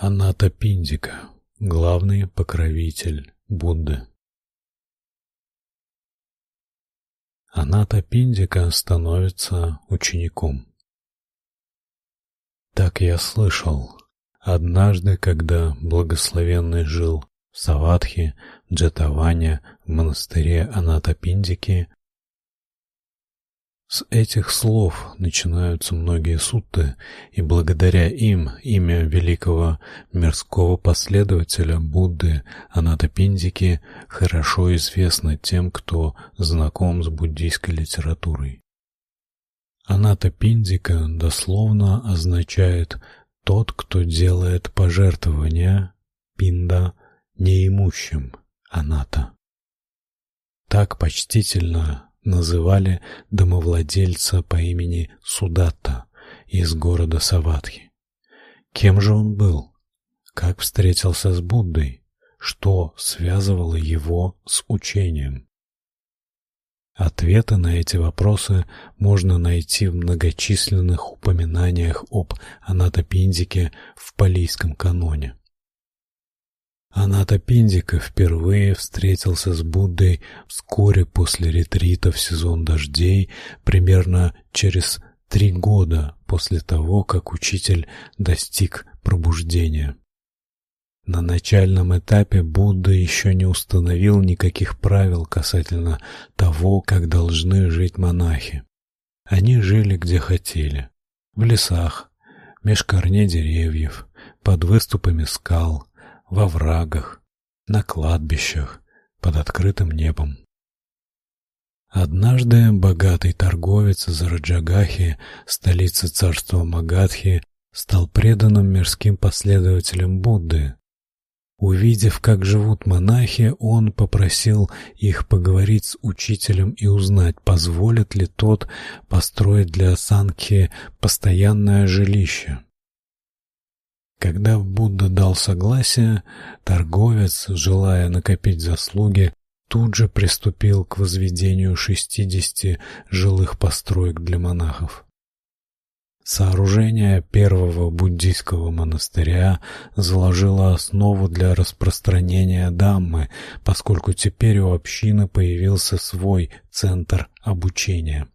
Аната Пиндика, главный покровитель Будды. Аната Пиндика становится учеником. Так я слышал. Однажды, когда благословенный жил в Саватхи, Джетаване, в монастыре Аната Пиндики, с этих слов начинаются многие сутты, и благодаря им имя великого мирского последователя Будды Анатапиндики хорошо известно тем, кто знаком с буддийской литературой. Анатапиндика дословно означает тот, кто делает пожертвования пинда неимущим аната. Так почтительно называли домовладельца по имени Судатта из города Саватхи. Кем же он был? Как встретился с Буддой? Что связывало его с учением? Ответы на эти вопросы можно найти в многочисленных упоминаниях об Анатапиндике в палийском каноне. Аната Пиндика впервые встретился с Буддой вскоре после ретрита в сезон дождей, примерно через три года после того, как учитель достиг пробуждения. На начальном этапе Будда еще не установил никаких правил касательно того, как должны жить монахи. Они жили где хотели: в лесах, меж корней деревьев, под выступами скал, во врагах, на кладбищах, под открытым небом. Однажды богатый торговец из Раджагахи, столицы царства Магадхи, стал преданным мирским последователем Будды. Увидев, как живут монахи, он попросил их поговорить с учителем и узнать, позволит ли тот построить для Санки постоянное жилище. Когда Будда дал согласие, торговец, желая накопить заслуги, тут же приступил к возведению шестидесяти жилых построек для монахов. Сооружение первого буддийского монастыря заложило основу для распространения Даммы, поскольку теперь у общины появился свой центр обучения.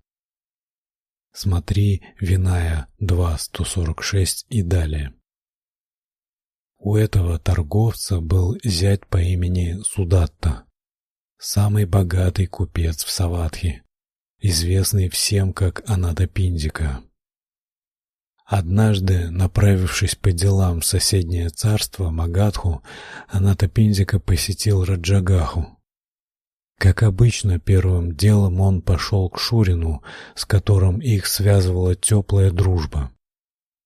Смотри Виная 2.146 и далее. У этого торговца был зять по имени Судатта, самый богатый купец в Саватхи, известный всем как Анадапиндика. Однажды, направившись по делам в соседнее царство Магадху, Анатапиндика посетил Раджагаху. Как обычно, первым делом он пошел к Шурину, с которым их связывала теплая дружба.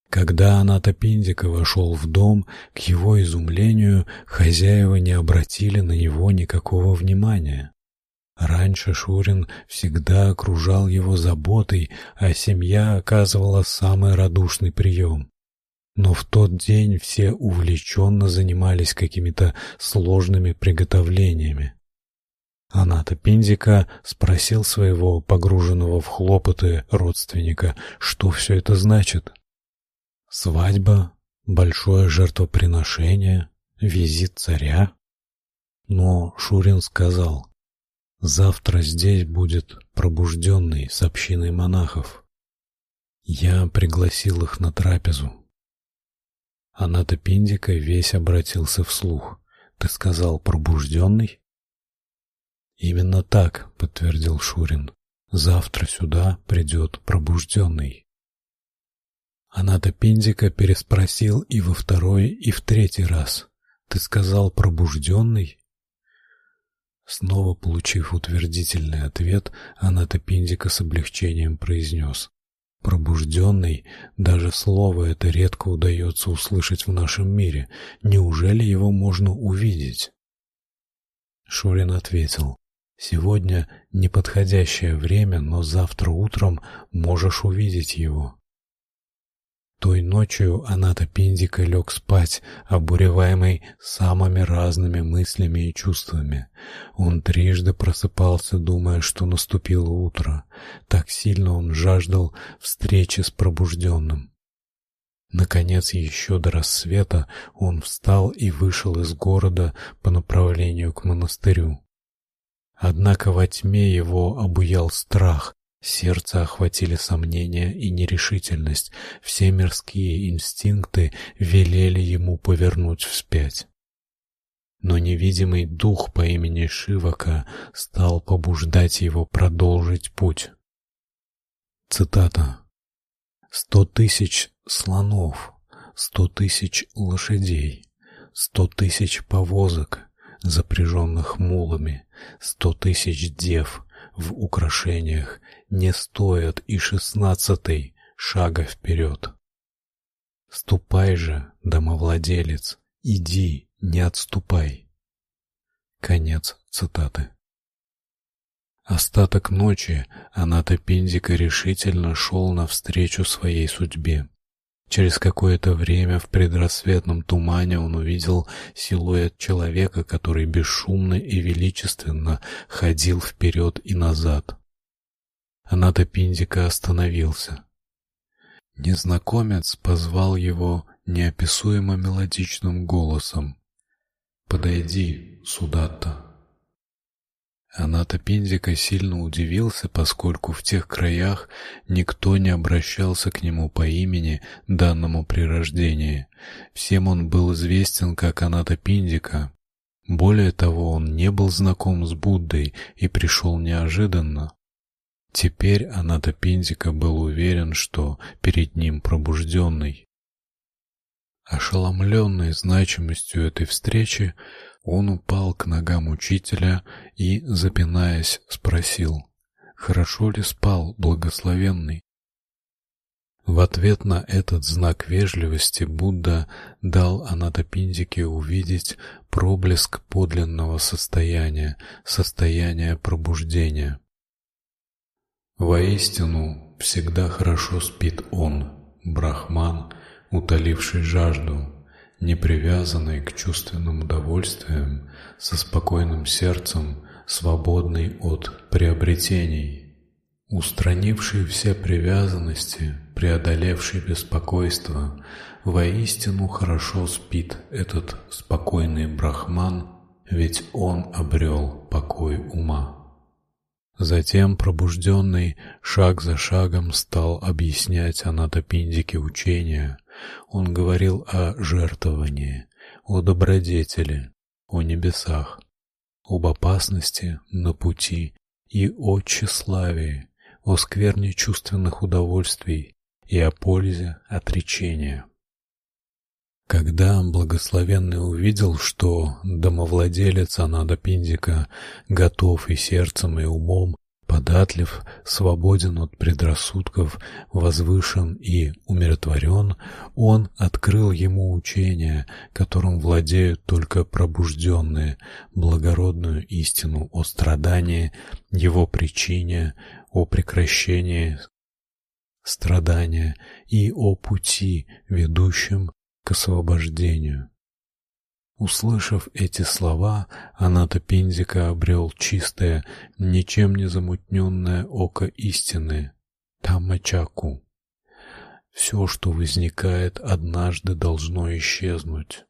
Когда Анатопиндика вошел в дом, к его изумлению хозяева не обратили на него никакого внимания. Раньше Шурин всегда окружал его заботой, а семья оказывала самый радушный прием. Но в тот день все увлеченно занимались какими-то сложными приготовлениями. Аната Пиндика спросил своего погруженного в хлопоты родственника, что все это значит. Свадьба, большое жертвоприношение, визит царя. Но Шурин сказал: "Завтра здесь будет пробужденный с общиной монахов. Я пригласил их на трапезу". Аната Пиндика весь обратился вслух. "Ты сказал пробужденный?» Именно так, подтвердил Шурин. Завтра сюда придет пробужденный. Аната Пиндика переспросил и во второй, и в третий раз. Ты сказал пробужденный?» Снова получив утвердительный ответ, Аната Пиндика с облегчением произнес. Пробужденный, даже слово это редко удается услышать в нашем мире. Неужели его можно увидеть? Шурин ответил: Сегодня неподходящее время, но завтра утром можешь увидеть его. Той ночью Аната Пиндика лег спать, обуреваемый самыми разными мыслями и чувствами. Он трижды просыпался, думая, что наступило утро. Так сильно он жаждал встречи с пробужденным. Наконец, еще до рассвета он встал и вышел из города по направлению к монастырю. Однако во тьме его обуял страх, сердце охватили сомнения и нерешительность, все мирские инстинкты велели ему повернуть вспять. Но невидимый дух по имени Шивака стал побуждать его продолжить путь. Цитата. «Сто тысяч слонов, сто тысяч лошадей, сто тысяч повозок, запряженных мулами, сто тысяч дев в украшениях не стоят и шестнадцатой шага вперед. Ступай же, домовладелец, иди, не отступай. Конец цитаты. Остаток ночи Аната Пиндика решительно шел навстречу своей судьбе. Через какое-то время в предрассветном тумане он увидел силуэт человека, который бесшумно и величественно ходил вперед и назад. Аната Пиндика остановился. Незнакомец позвал его неописуемо мелодичным голосом: "Подойди, Судатта". Аната Пиндика сильно удивился, поскольку в тех краях никто не обращался к нему по имени, данному при рождении. Всем он был известен как Аната Пиндика. Более того, он не был знаком с Буддой и пришел неожиданно. Теперь Аната Пиндика был уверен, что перед ним пробужденный. Ошеломленный значимостью этой встречи, он упал к ногам учителя и, запинаясь, спросил: "Хорошо ли спал, благословенный?" В ответ на этот знак вежливости Будда дал Анатапиндике увидеть проблеск подлинного состояния, состояния пробуждения. Воистину, всегда хорошо спит он, брахман, утоливший жажду, не привязанный к чувственным удовольствиям, со спокойным сердцем, свободный от приобретений, устранивший все привязанности, преодолевший беспокойство, воистину хорошо спит этот спокойный брахман, ведь он обрел покой ума. Затем пробужденный шаг за шагом стал объяснять Анатапиндике учения, он говорил о жертвовании, о добродетели, о небесах, об опасности на пути и о тщеславии, о скверне чувственных удовольствий и о пользе отречения. Когда благословенный увидел, что домовладелец Анада Пиндика готов и сердцем, и умом податлив, свободен от предрассудков, возвышен и умиротворен, он открыл ему учение, которым владеют только пробужденные, благородную истину о страдании, его причине, о прекращении страдания и о пути, ведущем к освобождению. Услышав эти слова, Аната Пиндика обрел чистое, ничем не замутненное око истины, Тамачаку. Все, что возникает, однажды должно исчезнуть.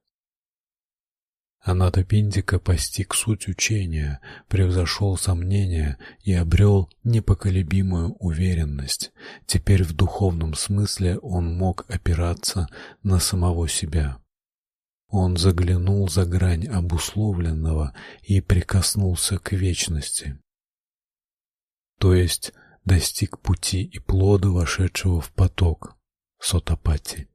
Аната Пиндика постиг суть учения, превзошел сомнения и обрел непоколебимую уверенность. Теперь в духовном смысле он мог опираться на самого себя. Он заглянул за грань обусловленного и прикоснулся к вечности. То есть достиг пути и плода, вошедшего в поток сотапати.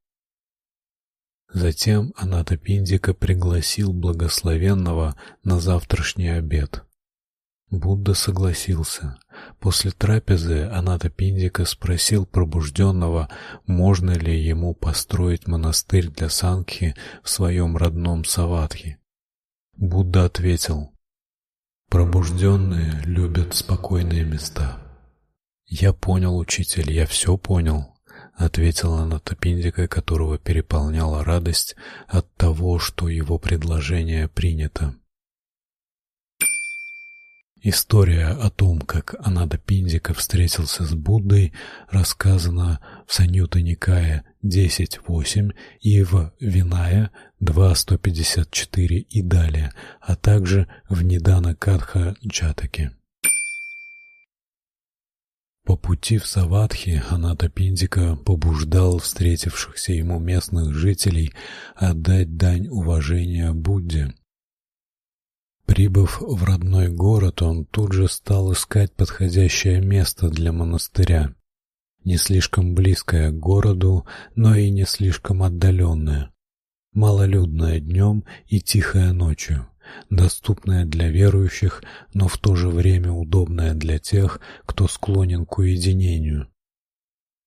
Затем Анатапиндика пригласил благословенного на завтрашний обед. Будда согласился. После трапезы Аната Пиндика спросил пробужденного, можно ли ему построить монастырь для сангхи в своем родном Саватхи. Будда ответил: Пробужденные любят спокойные места. Я понял, учитель, я все понял, ответила Аната Пиндика, которого переполняла радость от того, что его предложение принято. История о том, как Анада Пиндика встретился с Буддой, рассказана в Саньютта Никае 10.8 и в Виная 2.154 и далее, а также в Нидана Катха Джатаке. По пути в Саватхи Аната Пиндика побуждал встретившихся ему местных жителей отдать дань уважения Будде. Прибыв в родной город, он тут же стал искать подходящее место для монастыря, не слишком близкое к городу, но и не слишком отдаленное, малолюдное днем и тихое ночью доступная для верующих, но в то же время удобная для тех, кто склонен к уединению.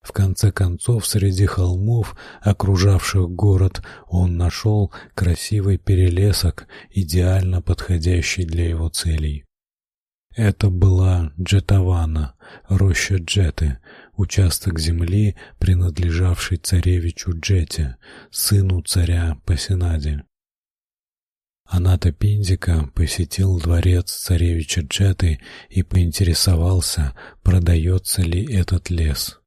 В конце концов, среди холмов, окружавших город, он нашел красивый перелесок, идеально подходящий для его целей. Это была Джетавана, роща Джеты, участок земли, принадлежавший царевичу Джете, сыну царя Пасинади. Аната Пиндика посетил дворец царевича Джеты и поинтересовался, продается ли этот лес.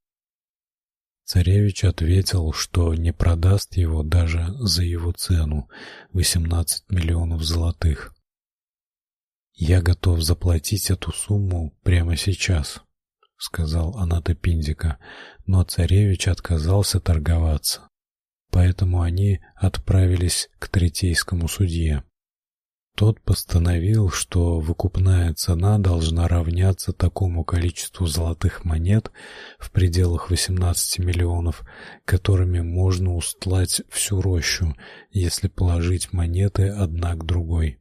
Царевич ответил, что не продаст его даже за его цену 18 миллионов золотых. Я готов заплатить эту сумму прямо сейчас, сказал Аната Пиндика, но царевич отказался торговаться. Поэтому они отправились к третейскому судье. Тот постановил, что выкупная цена должна равняться такому количеству золотых монет в пределах 18 миллионов, которыми можно устлать всю рощу, если положить монеты одна к другой.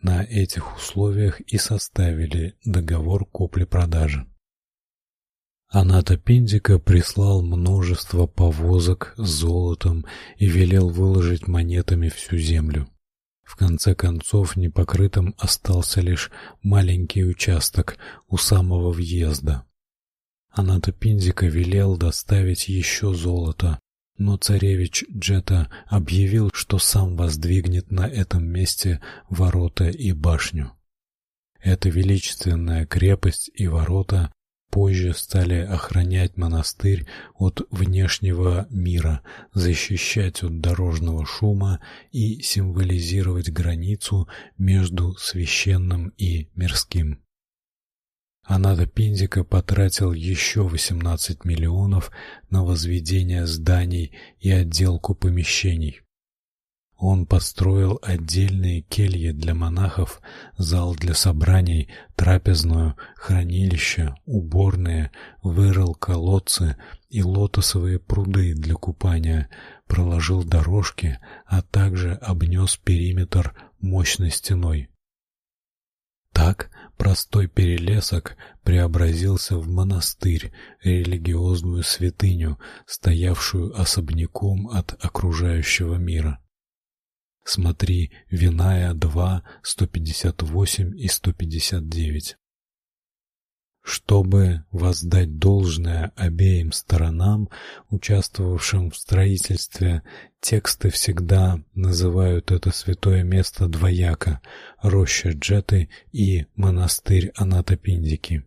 На этих условиях и составили договор купли-продажи. Аната Пиндика прислал множество повозок с золотом и велел выложить монетами всю землю. В конце концов, непокрытым остался лишь маленький участок у самого въезда. Аната Пиндика велел доставить еще золото, но царевич Джета объявил, что сам воздвигнет на этом месте ворота и башню. Эта величественная крепость и ворота позже стали охранять монастырь от внешнего мира, защищать от дорожного шума и символизировать границу между священным и мирским. Анада Пиндика потратил еще 18 миллионов на возведение зданий и отделку помещений. Он построил отдельные кельи для монахов, зал для собраний, трапезную, хранилище, уборные, вырыл колодцы и лотосовые пруды для купания, проложил дорожки, а также обнес периметр мощной стеной. Так простой перелесок преобразился в монастырь, религиозную святыню, стоявшую особняком от окружающего мира. Смотри Виная 2, 158 и 159. Чтобы воздать должное обеим сторонам, участвовавшим в строительстве, тексты всегда называют это святое место двояко: роща Джеты и монастырь Анатапиндики.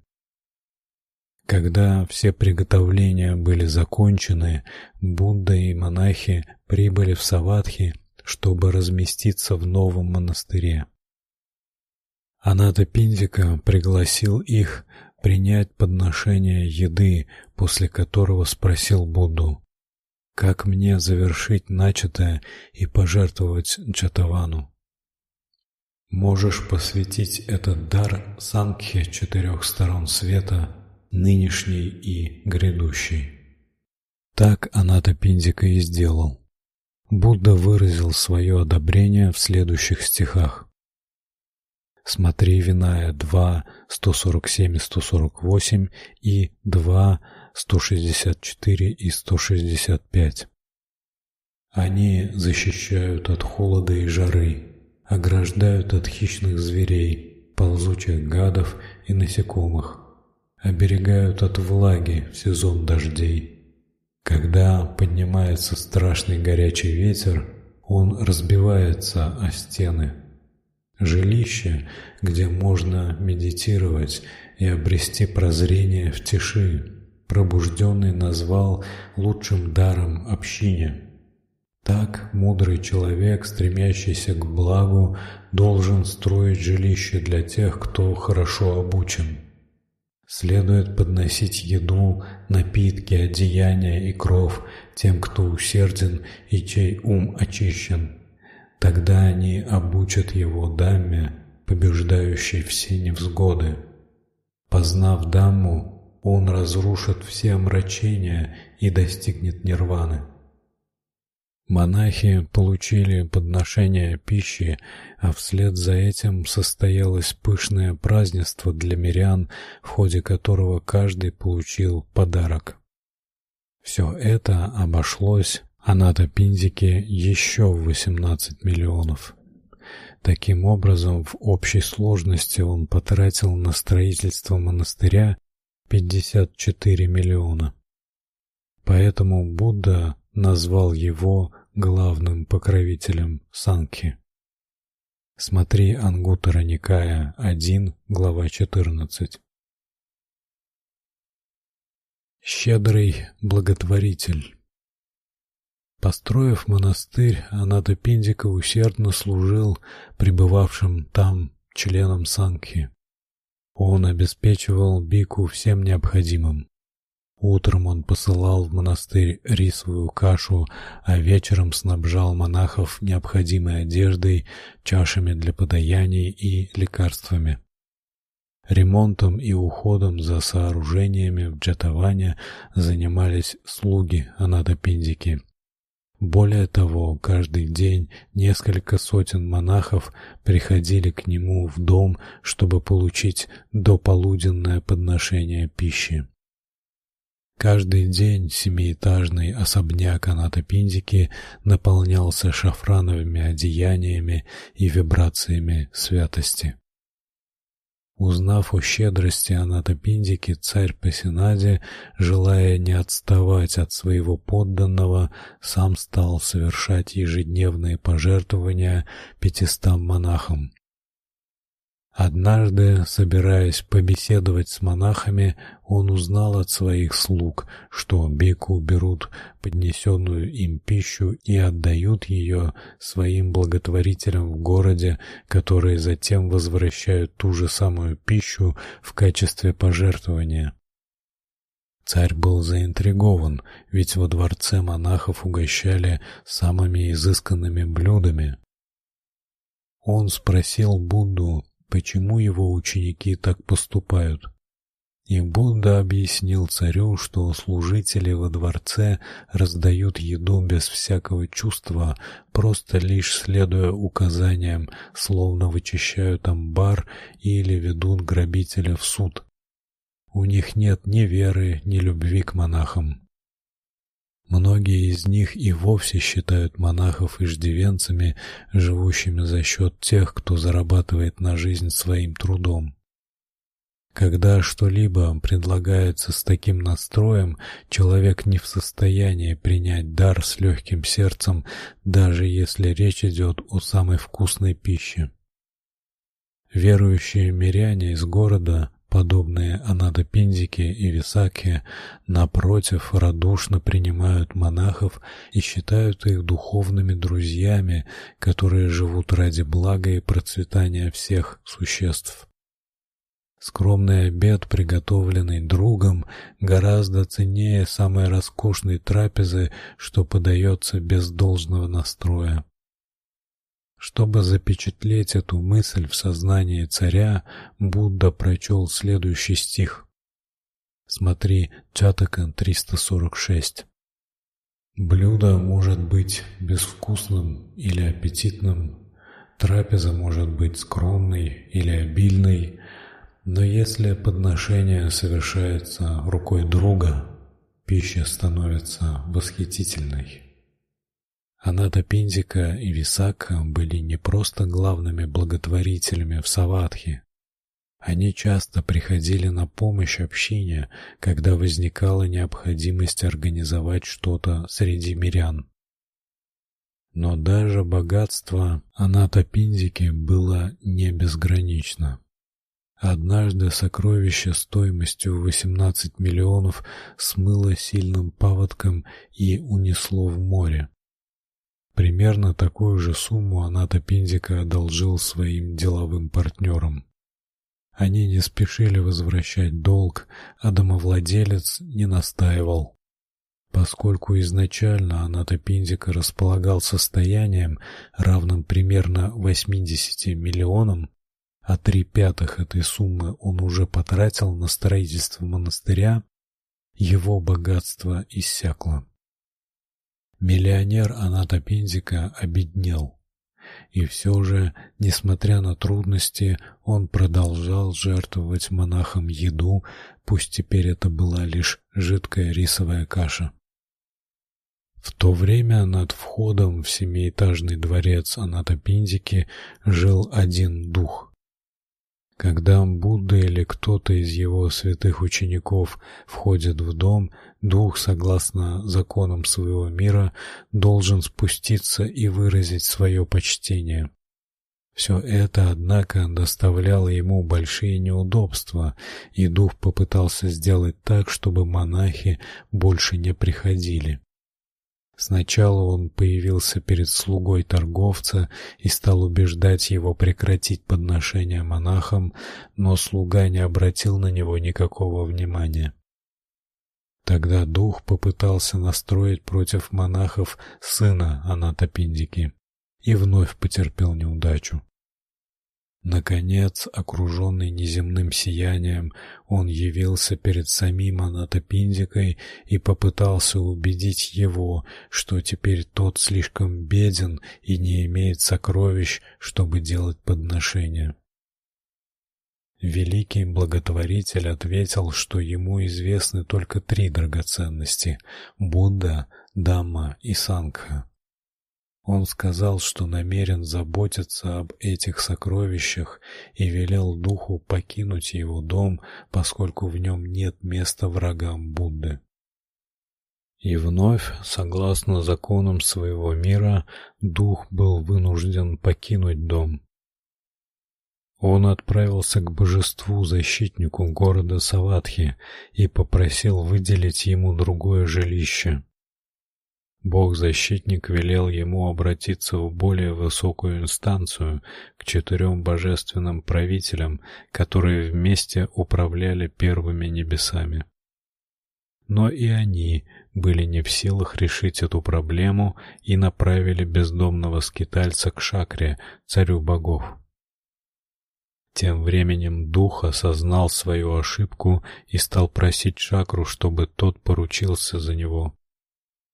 Когда все приготовления были закончены, Будда и монахи прибыли в Саватхи чтобы разместиться в новом монастыре. Аната Пиндика пригласил их принять подношение еды, после которого спросил Будду: "Как мне завершить начатое и пожертвовать Джатавану?" Можешь посвятить этот дар Сангхе четырех сторон света, нынешней и грядущей. Так Аната Пиндика и сделал. Будда выразил свое одобрение в следующих стихах. Смотри Виная 2, 147 и 148 и 2, 164 и 165. Они защищают от холода и жары, ограждают от хищных зверей, ползучих гадов и насекомых, оберегают от влаги в сезон дождей когда поднимается страшный горячий ветер, он разбивается о стены. Жилище, где можно медитировать и обрести прозрение в тиши, пробужденный назвал лучшим даром общине. Так мудрый человек, стремящийся к благу, должен строить жилище для тех, кто хорошо обучен. Следует подносить еду, напитки, одеяния и кров тем, кто усерден и чей ум очищен. Тогда они обучат его Дамме, побеждающей все невзгоды. Познав Дамму, он разрушит все омрачения и достигнет нирваны. Монахи получили подношение пищи, а вслед за этим состоялось пышное празднество для мирян, в ходе которого каждый получил подарок. Все это обошлось Аната Пиндике еще в 18 миллионов. Таким образом, в общей сложности он потратил на строительство монастыря 54 миллиона. Поэтому Будда назвал его главным покровителем Санки. Смотри Ангуттара Никая 1, глава 14. Щедрый благотворитель. Построив монастырь, Аната Пиндика усердно служил пребывавшим там членам Санки. Он обеспечивал Бику всем необходимым. Утром он посылал в монастырь рисовую кашу, а вечером снабжал монахов необходимой одеждой, чашами для подаяний и лекарствами. Ремонтом и уходом за сооружениями в Джатаване занимались слуги Анадапиндики. Более того, каждый день несколько сотен монахов приходили к нему в дом, чтобы получить дополуденное подношение пищи. Каждый день семиэтажный особняк Анатопиндики наполнялся шафрановыми одеяниями и вибрациями святости. Узнав о щедрости Анатопиндики, царь Пасинаде, желая не отставать от своего подданного, сам стал совершать ежедневные пожертвования пятистам монахам. Однажды, собираясь побеседовать с монахами, он узнал от своих слуг, что беку берут поднесенную им пищу и отдают ее своим благотворителям в городе, которые затем возвращают ту же самую пищу в качестве пожертвования. Царь был заинтригован, ведь во дворце монахов угощали самыми изысканными блюдами. Он спросил Будду, почему его ученики так поступают. И Будда объяснил царю, что служители во дворце раздают еду без всякого чувства, просто лишь следуя указаниям, словно вычищают амбар или ведут грабителя в суд. У них нет ни веры, ни любви к монахам. Многие из них и вовсе считают монахов иждивенцами, живущими за счет тех, кто зарабатывает на жизнь своим трудом. Когда что-либо предлагается с таким настроем, человек не в состоянии принять дар с легким сердцем, даже если речь идет о самой вкусной пище. Верующие миряне из города подобные Анадапиндики и Висаки, напротив, радушно принимают монахов и считают их духовными друзьями, которые живут ради блага и процветания всех существ. Скромный обед, приготовленный другом, гораздо ценнее самой роскошной трапезы, что подается без должного настроя. Чтобы запечатлеть эту мысль в сознании царя, Будда прочел следующий стих. Смотри, Чатакан 346. Блюдо может быть безвкусным или аппетитным, трапеза может быть скромной или обильной, но если подношение совершается рукой друга, пища становится восхитительной. Аната Пиндика и Висака были не просто главными благотворителями в Саватхе. Они часто приходили на помощь общине, когда возникала необходимость организовать что-то среди мирян. Но даже богатство Аната Пиндики было не безгранично. Однажды сокровище стоимостью 18 миллионов смыло сильным паводком и унесло в море. Примерно такую же сумму Аната Пиндика одолжил своим деловым партнерам. Они не спешили возвращать долг, а домовладелец не настаивал. Поскольку изначально Аната Пиндика располагал состоянием, равным примерно 80 миллионам, а три пятых этой суммы он уже потратил на строительство монастыря, его богатство иссякло. Миллионер Аната Пиндика обеднел. И все же, несмотря на трудности, он продолжал жертвовать монахам еду, пусть теперь это была лишь жидкая рисовая каша. В то время над входом в семиэтажный дворец Анатапиндики жил один дух. Когда Будда или кто-то из его святых учеников входит в дом, дух, согласно законам своего мира, должен спуститься и выразить свое почтение. Все это, однако, доставляло ему большие неудобства, и дух попытался сделать так, чтобы монахи больше не приходили. Сначала он появился перед слугой торговца и стал убеждать его прекратить подношения монахам, но слуга не обратил на него никакого внимания. Тогда дух попытался настроить против монахов сына Анатапиндики и вновь потерпел неудачу. Наконец, окруженный неземным сиянием, он явился перед самим Анатапиндикой и попытался убедить его, что теперь тот слишком беден и не имеет сокровищ, чтобы делать подношения. Великий благотворитель ответил, что ему известны только три драгоценности: Будда, Дhamma и Сангха. Он сказал, что намерен заботиться об этих сокровищах и велел духу покинуть его дом, поскольку в нем нет места врагам Будды. И вновь, согласно законам своего мира, дух был вынужден покинуть дом. Он отправился к божеству-защитнику города Саватхи и попросил выделить ему другое жилище. Бог-защитник велел ему обратиться в более высокую инстанцию, к четырем божественным правителям, которые вместе управляли первыми небесами. Но и они были не в силах решить эту проблему и направили бездомного скитальца к Шакре, царю богов. Тем временем дух осознал свою ошибку и стал просить Шакру, чтобы тот поручился за него.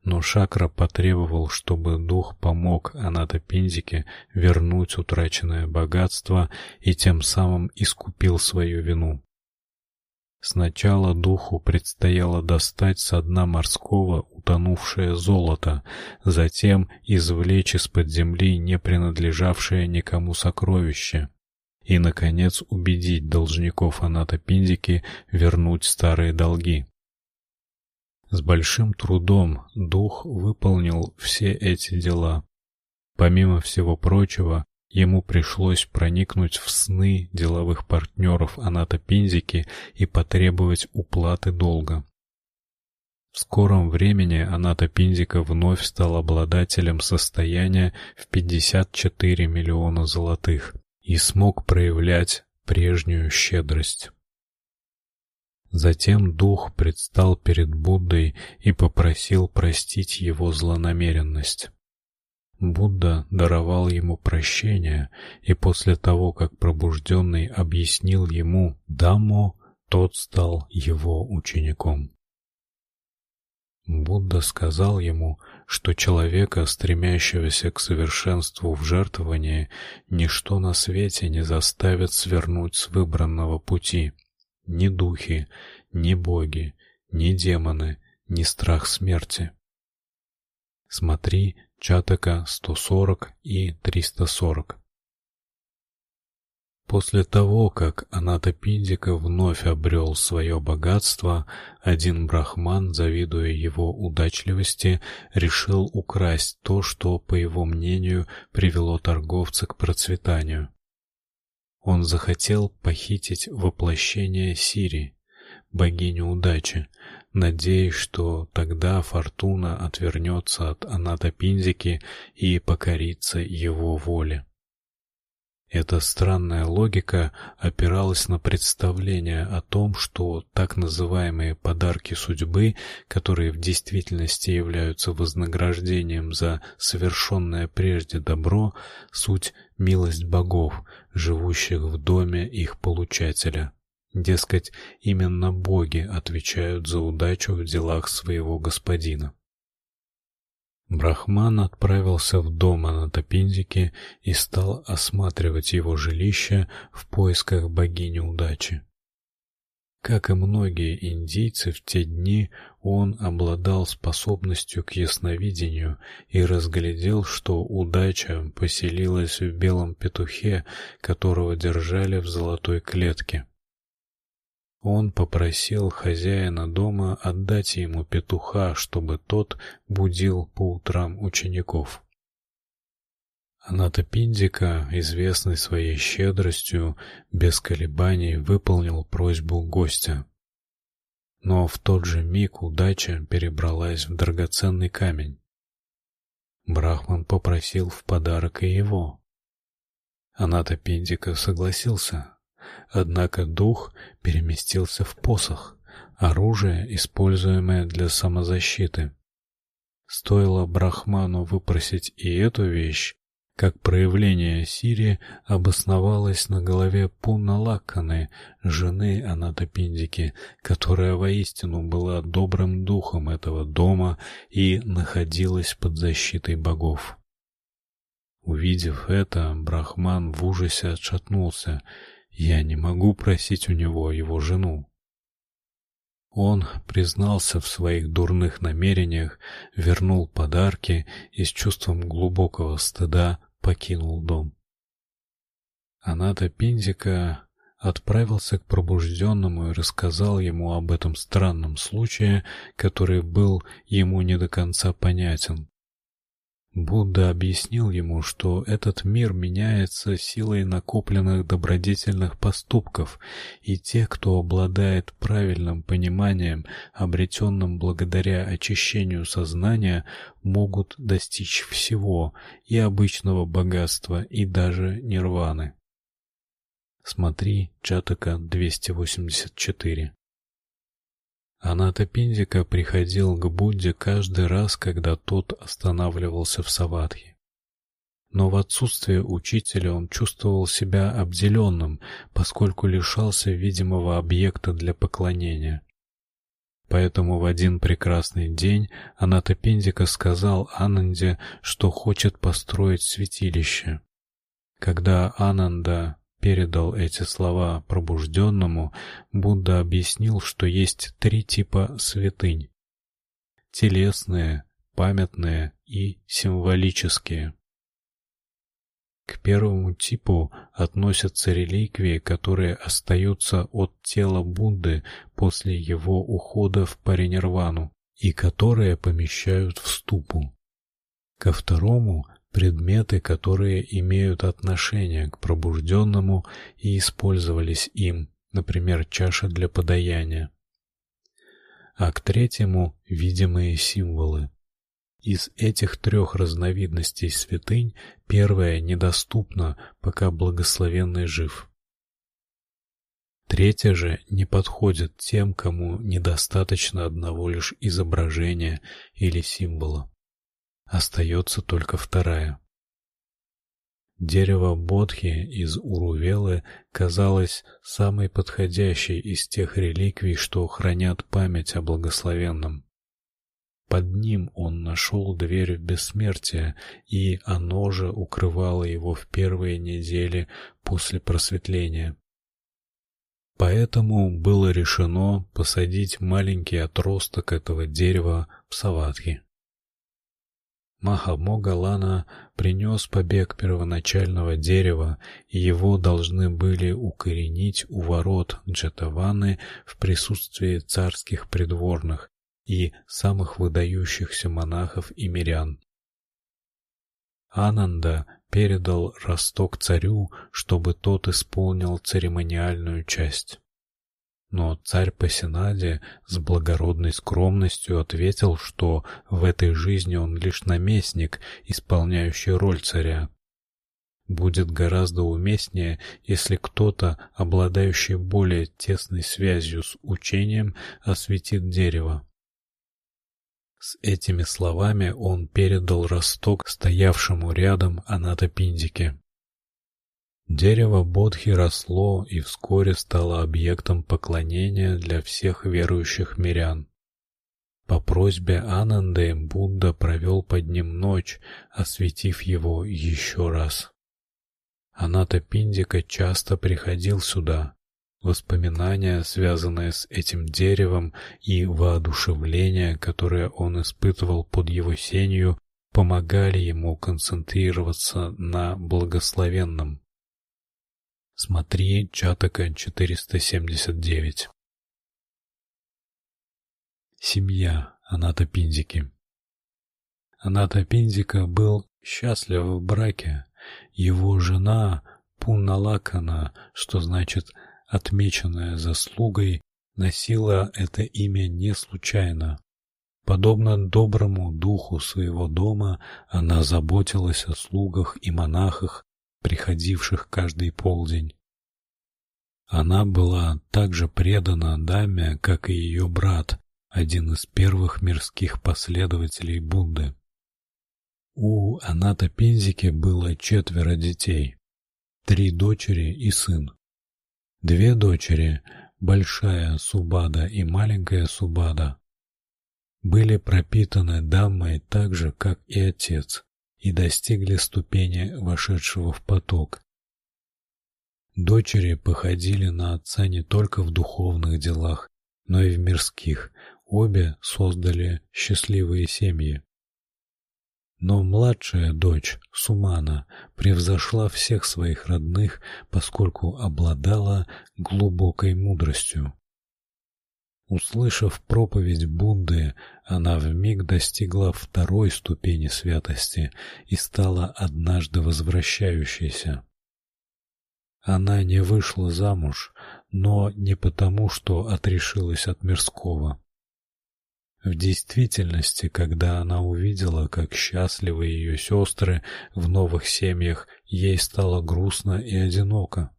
Но Шакра потребовал, чтобы дух помог Анатапиндике вернуть утраченное богатство и тем самым искупил свою вину. Сначала духу предстояло достать с дна морского утонувшее золото, затем извлечь из-под земли не принадлежавшее никому сокровище и наконец убедить должников Анатапиндики вернуть старые долги. С большим трудом дух выполнил все эти дела. Помимо всего прочего, ему пришлось проникнуть в сны деловых партнеров Аната Пинзики и потребовать уплаты долга. В скором времени Аната Пинзика вновь стал обладателем состояния в 54 миллиона золотых и смог проявлять прежнюю щедрость. Затем дух предстал перед Буддой и попросил простить его злонамеренность. Будда даровал ему прощение, и после того, как пробужденный объяснил ему Даммо, тот стал его учеником. Будда сказал ему, что человека, стремящегося к совершенству в жертвовании, ничто на свете не заставит свернуть с выбранного пути ни духи, ни боги, ни демоны, ни страх смерти. Смотри Чатака 140 и 340. После того, как Анатапиндика вновь обрел свое богатство, один брахман, завидуя его удачливости, решил украсть то, что, по его мнению, привело торговца к процветанию. Он захотел похитить воплощение Сири, богиню удачи, надеясь, что тогда фортуна отвернется от Анатопиндики и покорится его воле. Эта странная логика опиралась на представление о том, что так называемые подарки судьбы, которые в действительности являются вознаграждением за совершенное прежде добро, суть милость богов, живущих в доме их получателя. Дескать, именно боги отвечают за удачу в делах своего господина. Брахман отправился в дом Анатапиндики и стал осматривать его жилище в поисках богини удачи. Как и многие индийцы в те дни, он обладал способностью к ясновидению и разглядел, что удача поселилась в белом петухе, которого держали в золотой клетке. Он попросил хозяина дома отдать ему петуха, чтобы тот будил по утрам учеников. Анатопиндика, известный своей щедростью, без колебаний выполнил просьбу гостя. Но в тот же миг удача перебралась в драгоценный камень. Брахман попросил в подарок и его. Анатопиндика согласился. Однако дух переместился в посох, оружие, используемое для самозащиты. Стоило Брахману выпросить и эту вещь, как проявление Сири обосновалось на голове Пунналаканы, жены Анатапиндики, которая воистину была добрым духом этого дома и находилась под защитой богов. Увидев это, Брахман в ужасе отшатнулся я не могу просить у него его жену. Он признался в своих дурных намерениях, вернул подарки и с чувством глубокого стыда покинул дом. Аната Пиндика отправился к пробужденному и рассказал ему об этом странном случае, который был ему не до конца понятен. Будда объяснил ему, что этот мир меняется силой накопленных добродетельных поступков, и те, кто обладает правильным пониманием, обретенным благодаря очищению сознания, могут достичь всего, и обычного богатства, и даже нирваны. Смотри Чатака 284. Аната Пиндика приходил к Будде каждый раз, когда тот останавливался в савадхи. Но в отсутствие учителя он чувствовал себя обделенным, поскольку лишался видимого объекта для поклонения. Поэтому в один прекрасный день Аната Пиндика сказал Ананде, что хочет построить святилище. Когда Ананда передал эти слова пробужденному, Будда объяснил, что есть три типа святынь: телесные, памятные и символические. К первому типу относятся реликвии, которые остаются от тела Будды после его ухода в паринирвану и которые помещают в ступу. Ко второму предметы, которые имеют отношение к пробужденному и использовались им, например, чаша для подаяния. А к третьему видимые символы. Из этих трех разновидностей святынь первая недоступна, пока благословенный жив. Третья же не подходит тем, кому недостаточно одного лишь изображения или символа. Остается только вторая. Дерево бодхи из Урувелы казалось самой подходящей из тех реликвий, что хранят память о благословенном. Под ним он нашел дверь в бессмертие, и оно же укрывало его в первые недели после просветления. Поэтому было решено посадить маленький отросток этого дерева в Саватхи. Махамогалана принес побег первоначального дерева, и его должны были укоренить у ворот Джетаваны в присутствии царских придворных и самых выдающихся монахов и мирян. Ананда передал росток царю, чтобы тот исполнил церемониальную часть. Но царь Пасинаде с благородной скромностью ответил, что в этой жизни он лишь наместник, исполняющий роль царя. Будет гораздо уместнее, если кто-то, обладающий более тесной связью с учением, осветит дерево. С этими словами он передал росток стоявшему рядом Анатапиндике. Дерево Бодхи росло и вскоре стало объектом поклонения для всех верующих мирян. По просьбе Ананды Будда провел под ним ночь, осветив его еще раз. Аната Пиндика часто приходил сюда. Воспоминания, связанные с этим деревом, и воодушевление, которое он испытывал под его сенью, помогали ему концентрироваться на благословенном. Смотри Чатака 479. Семья Аната Пиндики. Аната Пиндика был счастлив в браке. Его жена Пунналакана, что значит отмеченная заслугой, носила это имя не случайно. Подобно доброму духу своего дома, она заботилась о слугах и монахах, приходивших каждый полдень. Она была так же предана даме, как и ее брат, один из первых мирских последователей Будды. У Аната Пинзики было четверо детей: три дочери и сын. Две дочери, большая Субада и маленькая Субада, были пропитаны дамой так же, как и отец, и достигли ступени вошедшего в поток. Дочери походили на отца не только в духовных делах, но и в мирских. Обе создали счастливые семьи. Но младшая дочь Сумана превзошла всех своих родных, поскольку обладала глубокой мудростью. Услышав проповедь Будды, она вмиг достигла второй ступени святости и стала однажды возвращающейся. Она не вышла замуж, но не потому, что отрешилась от мирского. В действительности, когда она увидела, как счастливы ее сестры в новых семьях, ей стало грустно и одиноко.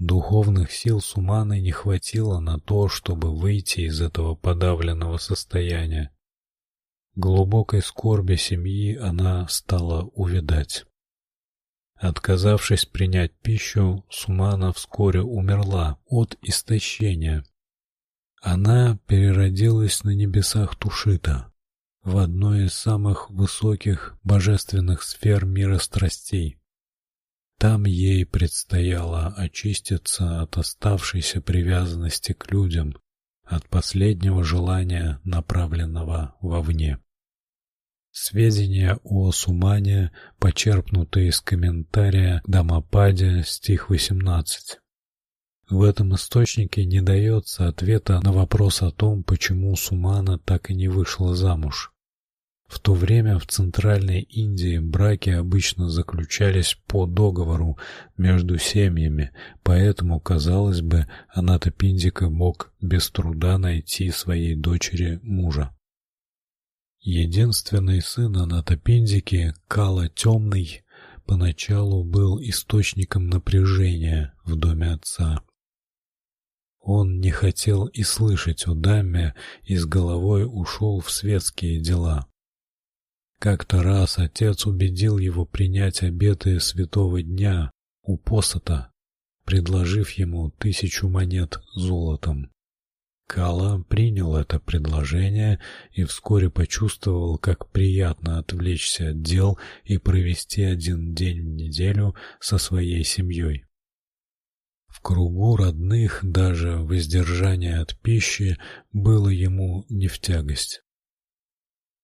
Духовных сил Суманы не хватило на то, чтобы выйти из этого подавленного состояния. Глубокой скорби семьи она стала увядать. Отказавшись принять пищу, Сумана вскоре умерла от истощения. Она переродилась на небесах Тушита, в одной из самых высоких божественных сфер мира страстей. Там ей предстояло очиститься от оставшейся привязанности к людям, от последнего желания, направленного вовне. Сведения о Сумане почерпнуты из комментария к Дамападе, стих 18. В этом источнике не дается ответа на вопрос о том, почему Сумана так и не вышла замуж. В то время в Центральной Индии браки обычно заключались по договору между семьями, поэтому, казалось бы, Аната Пиндика мог без труда найти своей дочери мужа. Единственный сын Аната Пиндики, Кала Темный, поначалу был источником напряжения в доме отца. Он не хотел и слышать о даме и с головой ушел в светские дела. Как-то раз отец убедил его принять обеты святого дня у посота, предложив ему тысячу монет золотом. Кала принял это предложение и вскоре почувствовал, как приятно отвлечься от дел и провести один день в неделю со своей семьей. В кругу родных даже воздержание от пищи было ему не в тягость.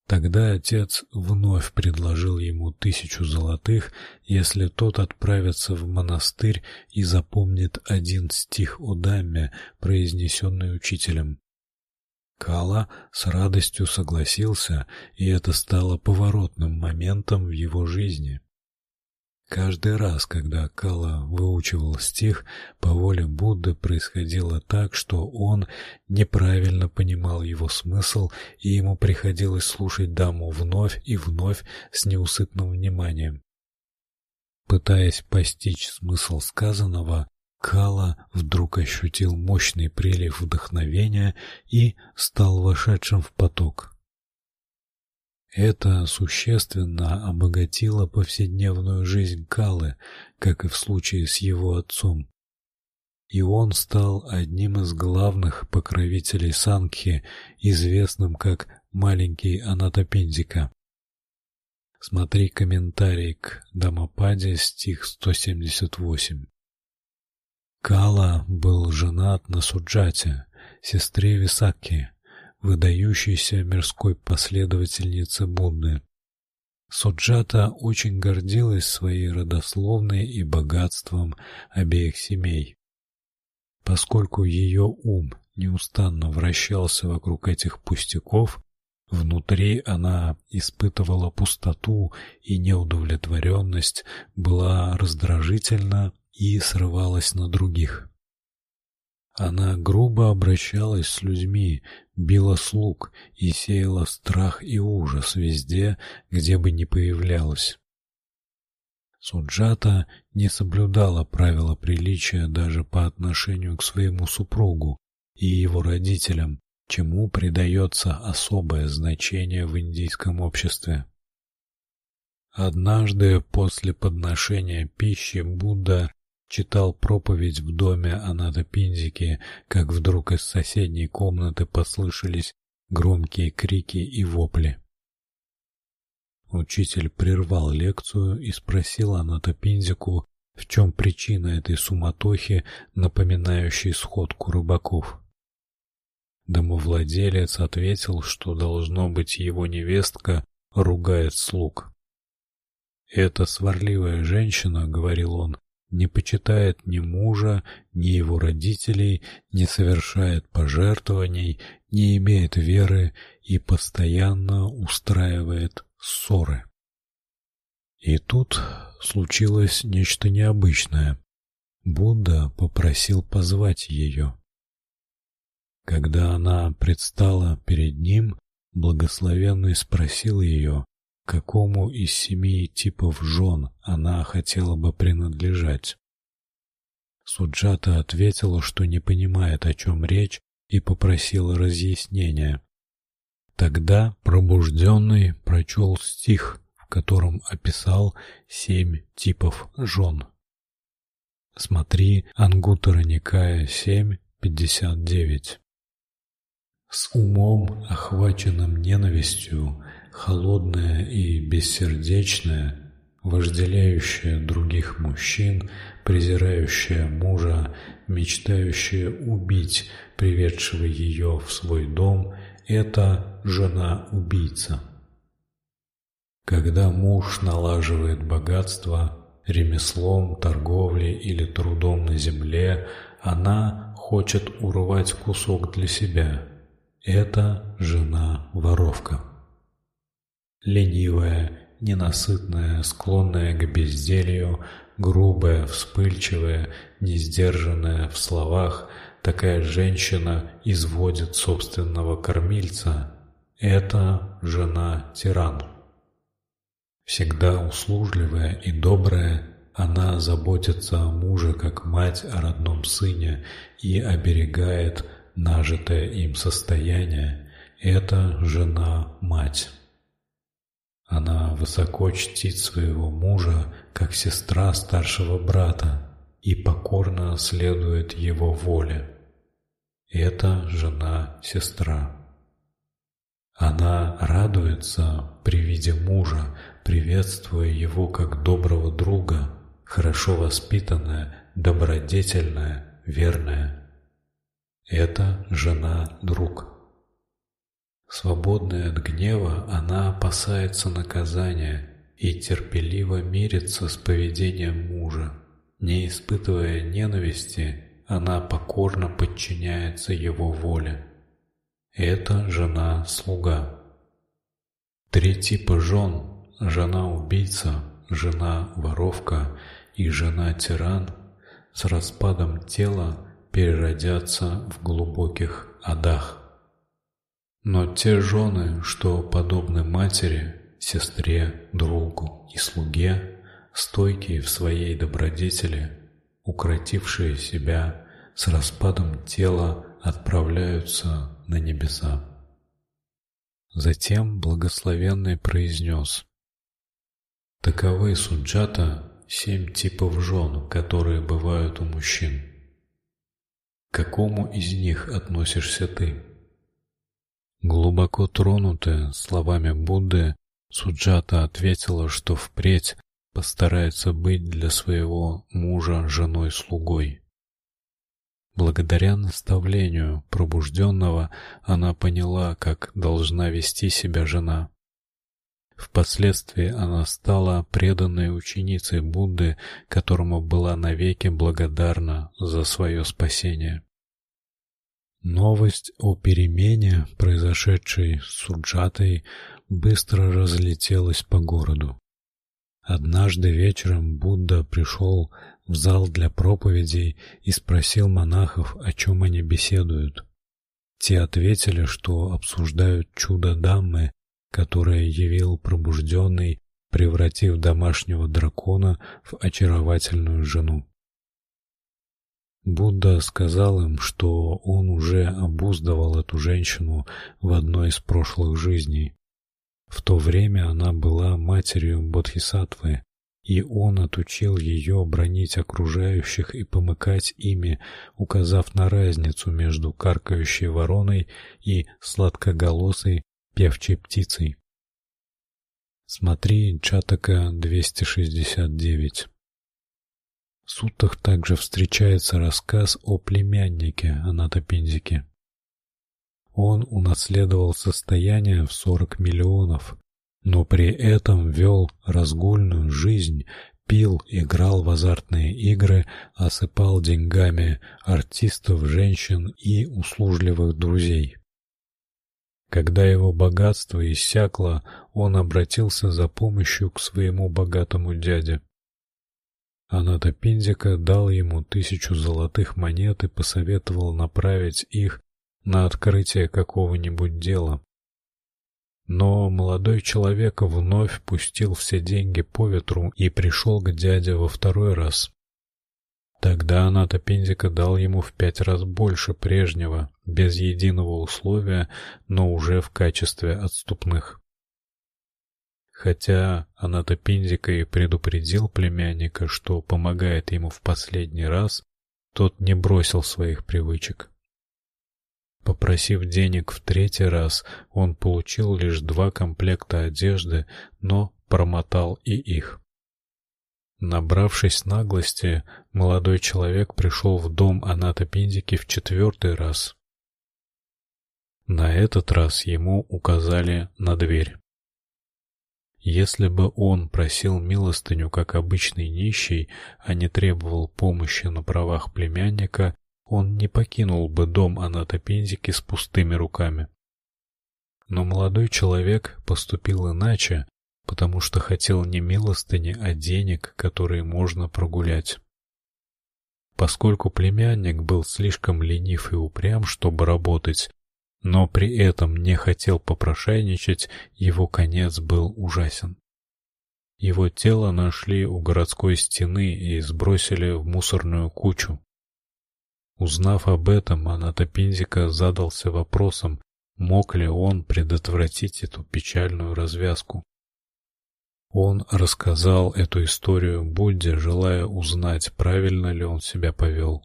Тогда отец вновь предложил ему тысячу золотых, если тот отправится в монастырь и запомнит один стих о Дамме, произнесенный учителем. Кала с радостью согласился, и это стало поворотным моментом в его жизни. Каждый раз, когда Кала выучивал стих, по воле Будды происходило так, что он неправильно понимал его смысл, и ему приходилось слушать даму вновь и вновь с неусыпным вниманием. Пытаясь постичь смысл сказанного, Кала вдруг ощутил мощный прилив вдохновения и стал вошедшим в поток. Это существенно обогатило повседневную жизнь Калы, как и в случае с его отцом. И он стал одним из главных покровителей Сангхи, известным как маленький Анатапиндика. Смотри комментарий к Дамападе, стих 178. Кала был женат на Суджате, сестре Висакки, выдающейся мирской последовательнице Будды. Суджата очень гордилась своей родословной и богатством обеих семей. Поскольку ее ум неустанно вращался вокруг этих пустяков, внутри она испытывала пустоту и неудовлетворенность, была раздражительна и срывалась на других. Она грубо обращалась с людьми, била слуг и сеяла страх и ужас везде, где бы ни появлялась. Суджата не соблюдала правила приличия даже по отношению к своему супругу и его родителям, чему придается особое значение в индийском обществе. Однажды после подношения пищи Будда читал проповедь в доме Анатапиндики, как вдруг из соседней комнаты послышались громкие крики и вопли. Учитель прервал лекцию и спросил Анатапиндику, в чем причина этой суматохи, напоминающей сходку рыбаков. Домовладелец ответил, что должно быть его невестка ругает слуг. Эта сварливая женщина, говорил он, не почитает ни мужа, ни его родителей, не совершает пожертвований, не имеет веры и постоянно устраивает ссоры. И тут случилось нечто необычное. Будда попросил позвать ее. Когда она предстала перед ним, благословенный спросил ее, какому из семи типов жен она хотела бы принадлежать. Суджата ответила, что не понимает, о чем речь, и попросила разъяснения. Тогда пробужденный прочел стих, в котором описал семь типов жен. Смотри Ангуттара Никая 7.59. С умом, охваченным ненавистью, холодная и бессердечная, вожделеющая других мужчин, презирающая мужа, мечтающая убить приведшего ее в свой дом, это жена-убийца. Когда муж налаживает богатство ремеслом, торговлей или трудом на земле, она хочет урвать кусок для себя. Это жена-воровка ленивая, ненасытная, склонная к безделью, грубая, вспыльчивая, несдержанная в словах, такая женщина изводит собственного кормильца. Это жена-тиран. Всегда услужливая и добрая, она заботится о муже как мать о родном сыне и оберегает нажитое им состояние. Это жена-мать. Она высоко чтит своего мужа, как сестра старшего брата, и покорно следует его воле. Это жена-сестра. Она радуется при виде мужа, приветствуя его как доброго друга, хорошо воспитанная, добродетельная, верная. Это жена-друг. Свободная от гнева, она опасается наказания и терпеливо мирится с поведением мужа. Не испытывая ненависти, она покорно подчиняется его воле. это жена-слуга. Три типа жен – жена-убийца, жена-воровка и жена-тиран – с распадом тела переродятся в глубоких адах. Но те жены, что подобны матери, сестре, другу и слуге, стойкие в своей добродетели, укротившие себя с распадом тела, отправляются на небеса. Затем благословенный произнес Таковы суджата семь типов жен, которые бывают у мужчин. К какому из них относишься ты? Глубоко тронутая словами Будды, Суджата ответила, что впредь постарается быть для своего мужа женой-слугой. Благодаря наставлению пробужденного она поняла, как должна вести себя жена. Впоследствии она стала преданной ученицей Будды, которому была навеки благодарна за свое спасение. Новость о перемене, произошедшей с Суджатой, быстро разлетелась по городу. Однажды вечером Будда пришел в зал для проповедей и спросил монахов, о чем они беседуют. Те ответили, что обсуждают чудо Даммы, которое явил пробужденный, превратив домашнего дракона в очаровательную жену. Будда сказал им, что он уже обуздывал эту женщину в одной из прошлых жизней. В то время она была матерью Бодхисаттвы, и он отучил ее бронить окружающих и помыкать ими, указав на разницу между каркающей вороной и сладкоголосой певчей птицей. Смотри Чатака 269. В сутах также встречается рассказ о племяннике Анатапиндике. Он унаследовал состояние в 40 миллионов, но при этом вел разгульную жизнь, пил, играл в азартные игры, осыпал деньгами артистов, женщин и услужливых друзей. Когда его богатство иссякло, он обратился за помощью к своему богатому дяде. Аната Пиндика дал ему тысячу золотых монет и посоветовал направить их на открытие какого-нибудь дела. Но молодой человек вновь пустил все деньги по ветру и пришел к дяде во второй раз. Тогда Аната Пиндика дал ему в пять раз больше прежнего, без единого условия, но уже в качестве отступных. Хотя Аната Пиндика и предупредил племянника, что помогает ему в последний раз, тот не бросил своих привычек. Попросив денег в третий раз, он получил лишь два комплекта одежды, но промотал и их. Набравшись наглости, молодой человек пришел в дом Аната Пиндики в четвертый раз. На этот раз ему указали на дверь. Если бы он просил милостыню как обычный нищий, а не требовал помощи на правах племянника, он не покинул бы дом Аната Пензики с пустыми руками. Но молодой человек поступил иначе, потому что хотел не милостыни, а денег, которые можно прогулять. Поскольку племянник был слишком ленив и упрям, чтобы работать, но при этом не хотел попрошайничать, его конец был ужасен. Его тело нашли у городской стены и сбросили в мусорную кучу. Узнав об этом, Анатопинзика задался вопросом, мог ли он предотвратить эту печальную развязку. Он рассказал эту историю Будде, желая узнать, правильно ли он себя повел.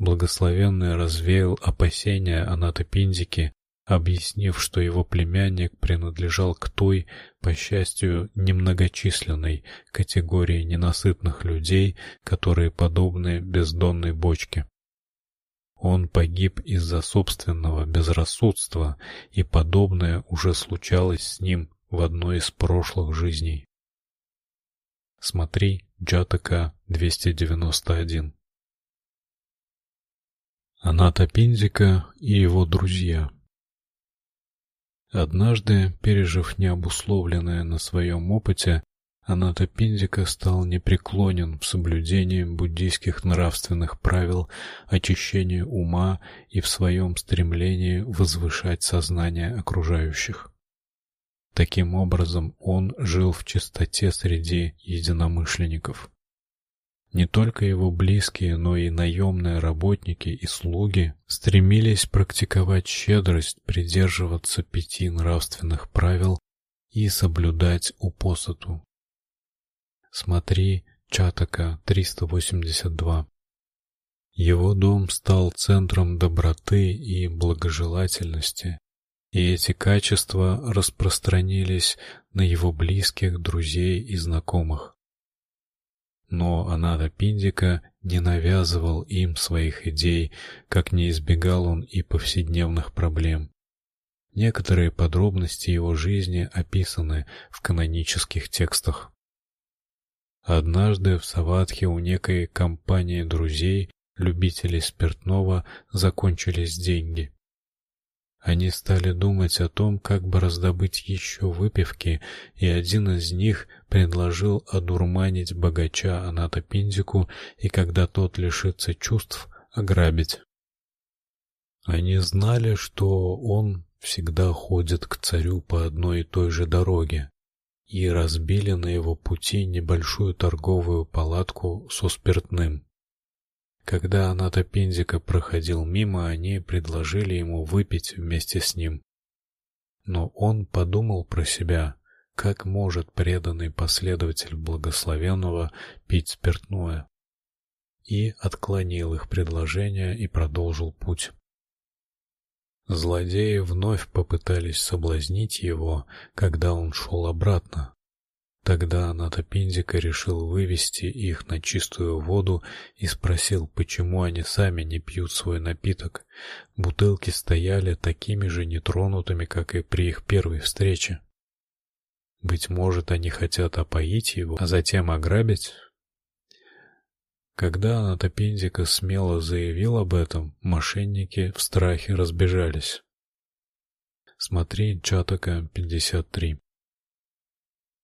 Благословенный развеял опасения Анатопинзики, объяснив, что его племянник принадлежал к той, по счастью, немногочисленной категории ненасытных людей, которые подобны бездонной бочке. Он погиб из-за собственного безрассудства, и подобное уже случалось с ним в одной из прошлых жизней. Смотри Джатака 291. Аната Пиндика и его друзья. Однажды, пережив необусловленное на своем опыте, Аната Пиндика стал непреклонен в соблюдении буддийских нравственных правил очищения ума и в своем стремлении возвышать сознание окружающих. Таким образом, он жил в чистоте среди единомышленников. Не только его близкие, но и наемные работники и слуги стремились практиковать щедрость, придерживаться пяти нравственных правил и соблюдать упосоту. Смотри Чатака 382. Его дом стал центром доброты и благожелательности, и эти качества распространились на его близких, друзей и знакомых но Анада Пиндика не навязывал им своих идей, как не избегал он и повседневных проблем. Некоторые подробности его жизни описаны в канонических текстах. Однажды в Саватхе у некой компании друзей, любителей спиртного, закончились деньги. Они стали думать о том, как бы раздобыть еще выпивки, и один из них предложил одурманить богача Анатопиндику и когда тот лишится чувств, ограбить. Они знали, что он всегда ходит к царю по одной и той же дороге, и разбили на его пути небольшую торговую палатку со спиртным. Когда Аната Пензика проходил мимо, они предложили ему выпить вместе с ним. Но он подумал про себя, как может преданный последователь благословенного пить спиртное, и отклонил их предложение и продолжил путь. Злодеи вновь попытались соблазнить его, когда он шел обратно, Тогда Анатопиндика решил вывести их на чистую воду и спросил, почему они сами не пьют свой напиток. Бутылки стояли такими же нетронутыми, как и при их первой встрече. Быть может, они хотят опоить его, а затем ограбить? Когда Анатопиндика смело заявил об этом, мошенники в страхе разбежались. Смотри Чатака 53.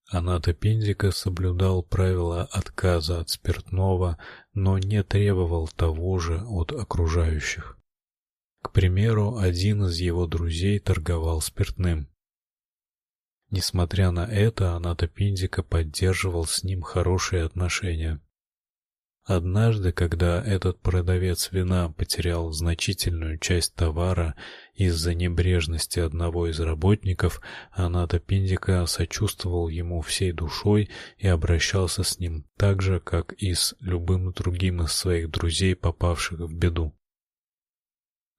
Аната Пиндика соблюдал правила отказа от спиртного, но не требовал того же от окружающих. К примеру, один из его друзей торговал спиртным. Несмотря на это, Аната Пиндика поддерживал с ним хорошие отношения. Однажды, когда этот продавец вина потерял значительную часть товара из-за небрежности одного из работников, Аната Пиндика сочувствовал ему всей душой и обращался с ним так же, как и с любым другим из своих друзей, попавших в беду.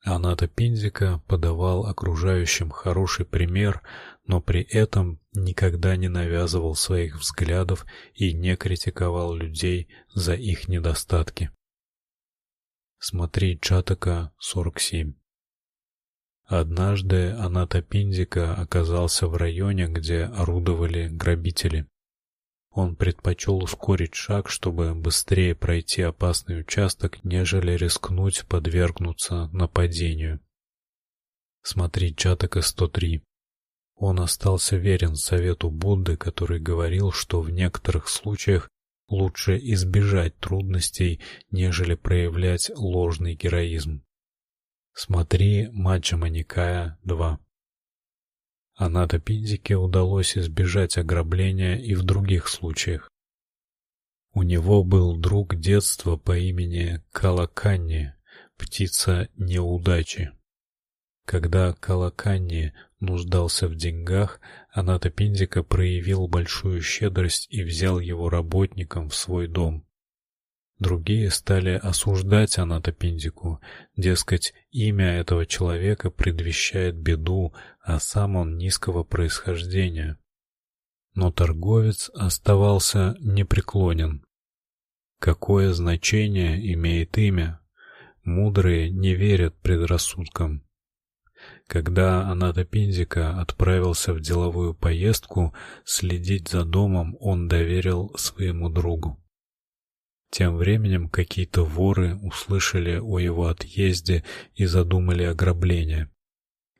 Аната Пиндика подавал окружающим хороший пример, но при этом никогда не навязывал своих взглядов и не критиковал людей за их недостатки. Смотри Чатака 47. Однажды Аната Пиндика оказался в районе, где орудовали грабители. Он предпочел ускорить шаг, чтобы быстрее пройти опасный участок, нежели рискнуть подвергнуться нападению. Смотри Чатака 103. Он остался верен совету Будды, который говорил, что в некоторых случаях лучше избежать трудностей, нежели проявлять ложный героизм. Смотри Маджхима Никая 2. Аната Пиндике удалось избежать ограбления и в других случаях. У него был друг детства по имени Калаканни, птица неудачи. Когда Калаканни нуждался в деньгах, Аната Пиндика проявил большую щедрость и взял его работником в свой дом. Другие стали осуждать Аната Пиндику, дескать, имя этого человека предвещает беду, а сам он низкого происхождения. Но торговец оставался непреклонен. Какое значение имеет имя? Мудрые не верят предрассудкам. Когда Аната Пиндика отправился в деловую поездку, следить за домом он доверил своему другу. Тем временем какие-то воры услышали о его отъезде и задумали ограбление.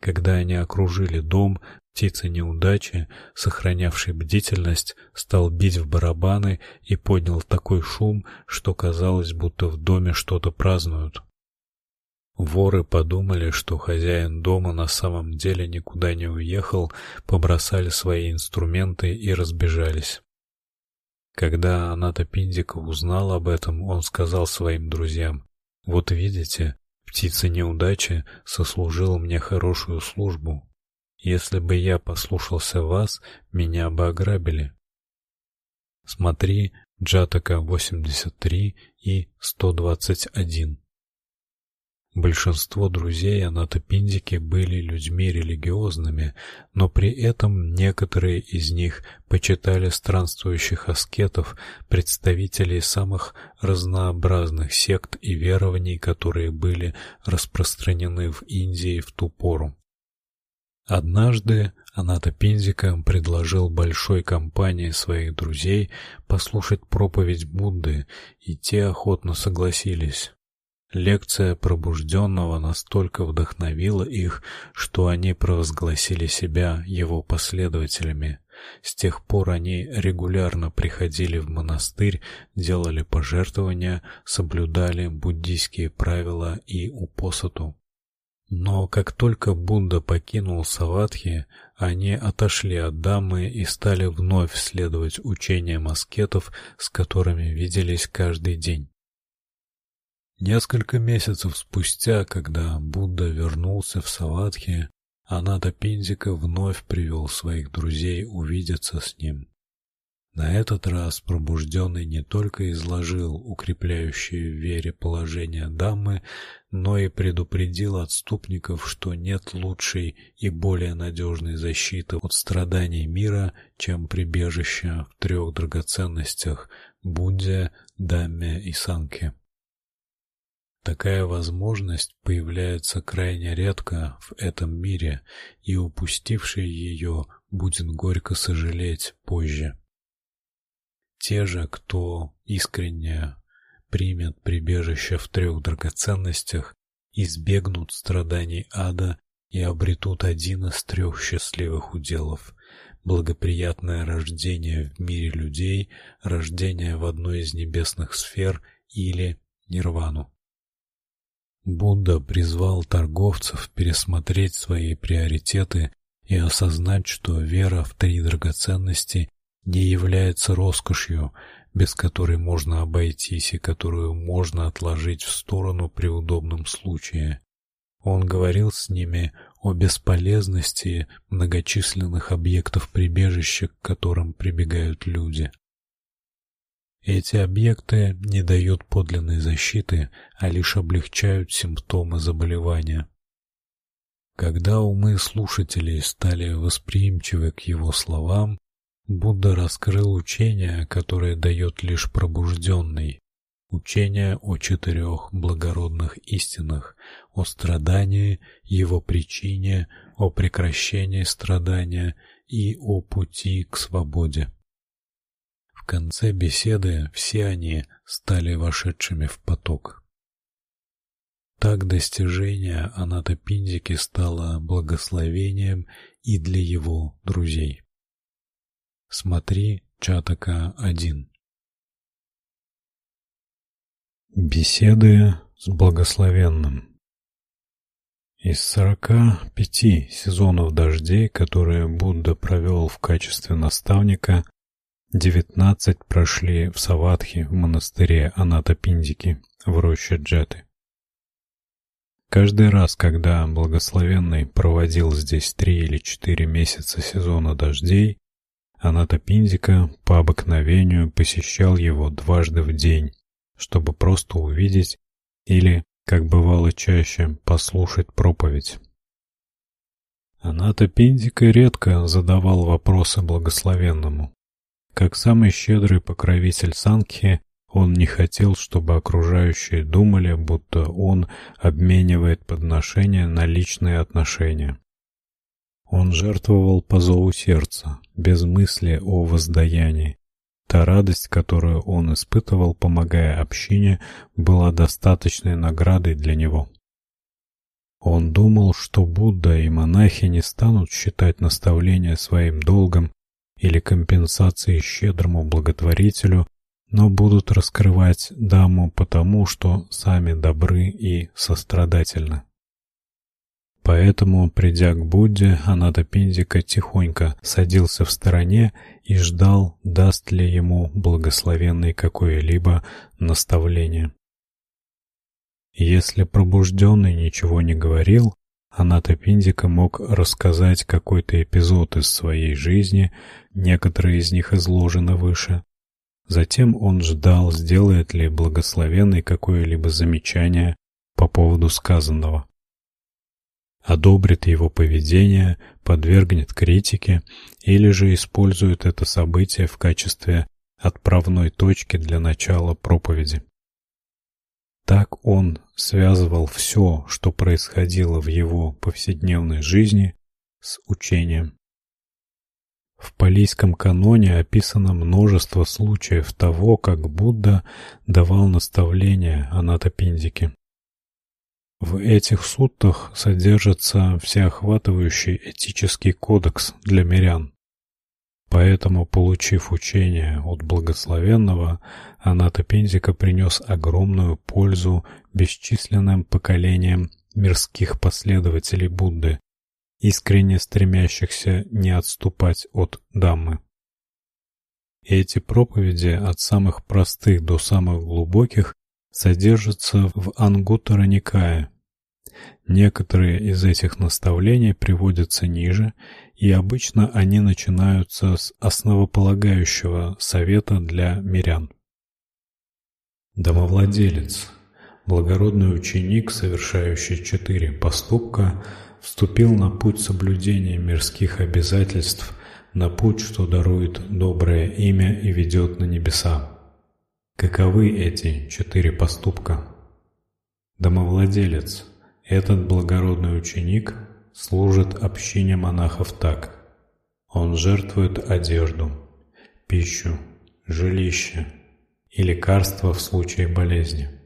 Когда они окружили дом, птица неудачи, сохранявший бдительность, стал бить в барабаны и поднял такой шум, что казалось, будто в доме что-то празднуют. Воры подумали, что хозяин дома на самом деле никуда не уехал, побросали свои инструменты и разбежались. Когда Аната Пиндика узнал об этом, он сказал своим друзьям: "Вот видите, птица неудачи сослужила мне хорошую службу. Если бы я послушался вас, меня бы ограбили". Смотри Джатака 83 и 121. Большинство друзей Анатопиндики были людьми религиозными, но при этом некоторые из них почитали странствующих аскетов, представителей самых разнообразных сект и верований, которые были распространены в Индии в ту пору. Однажды Анатопиндика предложил большой компании своих друзей послушать проповедь Будды, и те охотно согласились. Лекция пробужденного настолько вдохновила их, что они провозгласили себя его последователями. С тех пор они регулярно приходили в монастырь, делали пожертвования, соблюдали буддийские правила и упосату. Но как только Будда покинул Саватхи, они отошли от дамы и стали вновь следовать учениям аскетов, с которыми виделись каждый день. Несколько месяцев спустя, когда Будда вернулся в Саватхи, Аната Пиндика вновь привел своих друзей увидеться с ним. На этот раз пробужденный не только изложил укрепляющее в вере положение дамы, но и предупредил отступников, что нет лучшей и более надежной защиты от страданий мира, чем прибежище в трех драгоценностях Будде, Дамме и Санке. Такая возможность появляется крайне редко в этом мире, и упустивший ее будет горько сожалеть позже. Те же, кто искренне примет прибежище в трех драгоценностях, избегнут страданий ада и обретут один из трех счастливых уделов: благоприятное рождение в мире людей, рождение в одной из небесных сфер или нирвану. Будда призвал торговцев пересмотреть свои приоритеты и осознать, что вера в три драгоценности не является роскошью, без которой можно обойтись и которую можно отложить в сторону при удобном случае. Он говорил с ними о бесполезности многочисленных объектов прибежища, к которым прибегают люди. Эти объекты не дают подлинной защиты, а лишь облегчают симптомы заболевания. Когда умы слушателей стали восприимчивы к его словам, Будда раскрыл учение, которое дает лишь пробужденный, учение о четырех благородных истинах: о страдании, его причине, о прекращении страдания и о пути к свободе конце беседы все они стали вошедшими в поток. Так достижение Аната Пиндики стало благословением и для его друзей. Смотри Чатака 1. Беседы с благословенным. Из сорока пяти сезонов дождей, которые Будда провел в качестве наставника, Девятнадцать прошли в Саватхи в монастыре Анатапиндики в роще Джеты. Каждый раз, когда благословенный проводил здесь три или четыре месяца сезона дождей, Анатапиндика по обыкновению посещал его дважды в день, чтобы просто увидеть или, как бывало чаще, послушать проповедь. Анатапиндика редко задавал вопросы благословенному, как самый щедрый покровитель Сангхи, он не хотел, чтобы окружающие думали, будто он обменивает подношения на личные отношения. Он жертвовал по зову сердца, без мысли о воздаянии. Та радость, которую он испытывал, помогая общине, была достаточной наградой для него. Он думал, что Будда и монахи не станут считать наставления своим долгом или компенсацией щедрому благотворителю, но будут раскрывать даму потому, что сами добры и сострадательны. Поэтому, придя к Будде, Аната Пиндика тихонько садился в стороне и ждал, даст ли ему благословенный какое-либо наставление. Если пробужденный ничего не говорил, Аната Пиндика мог рассказать какой-то эпизод из своей жизни, некоторые из них изложены выше. Затем он ждал, сделает ли благословенный какое-либо замечание по поводу сказанного одобрит его поведение, подвергнет критике или же использует это событие в качестве отправной точки для начала проповеди. Так он связывал все, что происходило в его повседневной жизни, с учением. В палийском каноне описано множество случаев того, как Будда давал наставления Анатапиндике. В этих суттах содержится всеохватывающий этический кодекс для мирян. Поэтому, получив учение от благословенного, Аната Пензика принес огромную пользу бесчисленным поколениям мирских последователей Будды, искренне стремящихся не отступать от Даммы. Эти проповеди от самых простых до самых глубоких содержится в Ангуттара Никае. Некоторые из этих наставлений приводятся ниже, и обычно они начинаются с основополагающего совета для мирян. Домовладелец, благородный ученик, совершающий четыре поступка, вступил на путь соблюдения мирских обязательств, на путь, что дарует доброе имя и ведет на небеса. Каковы эти четыре поступка? Домовладелец, этот благородный ученик, служит общине монахов так. Он жертвует одежду, пищу, жилище и лекарства в случае болезни.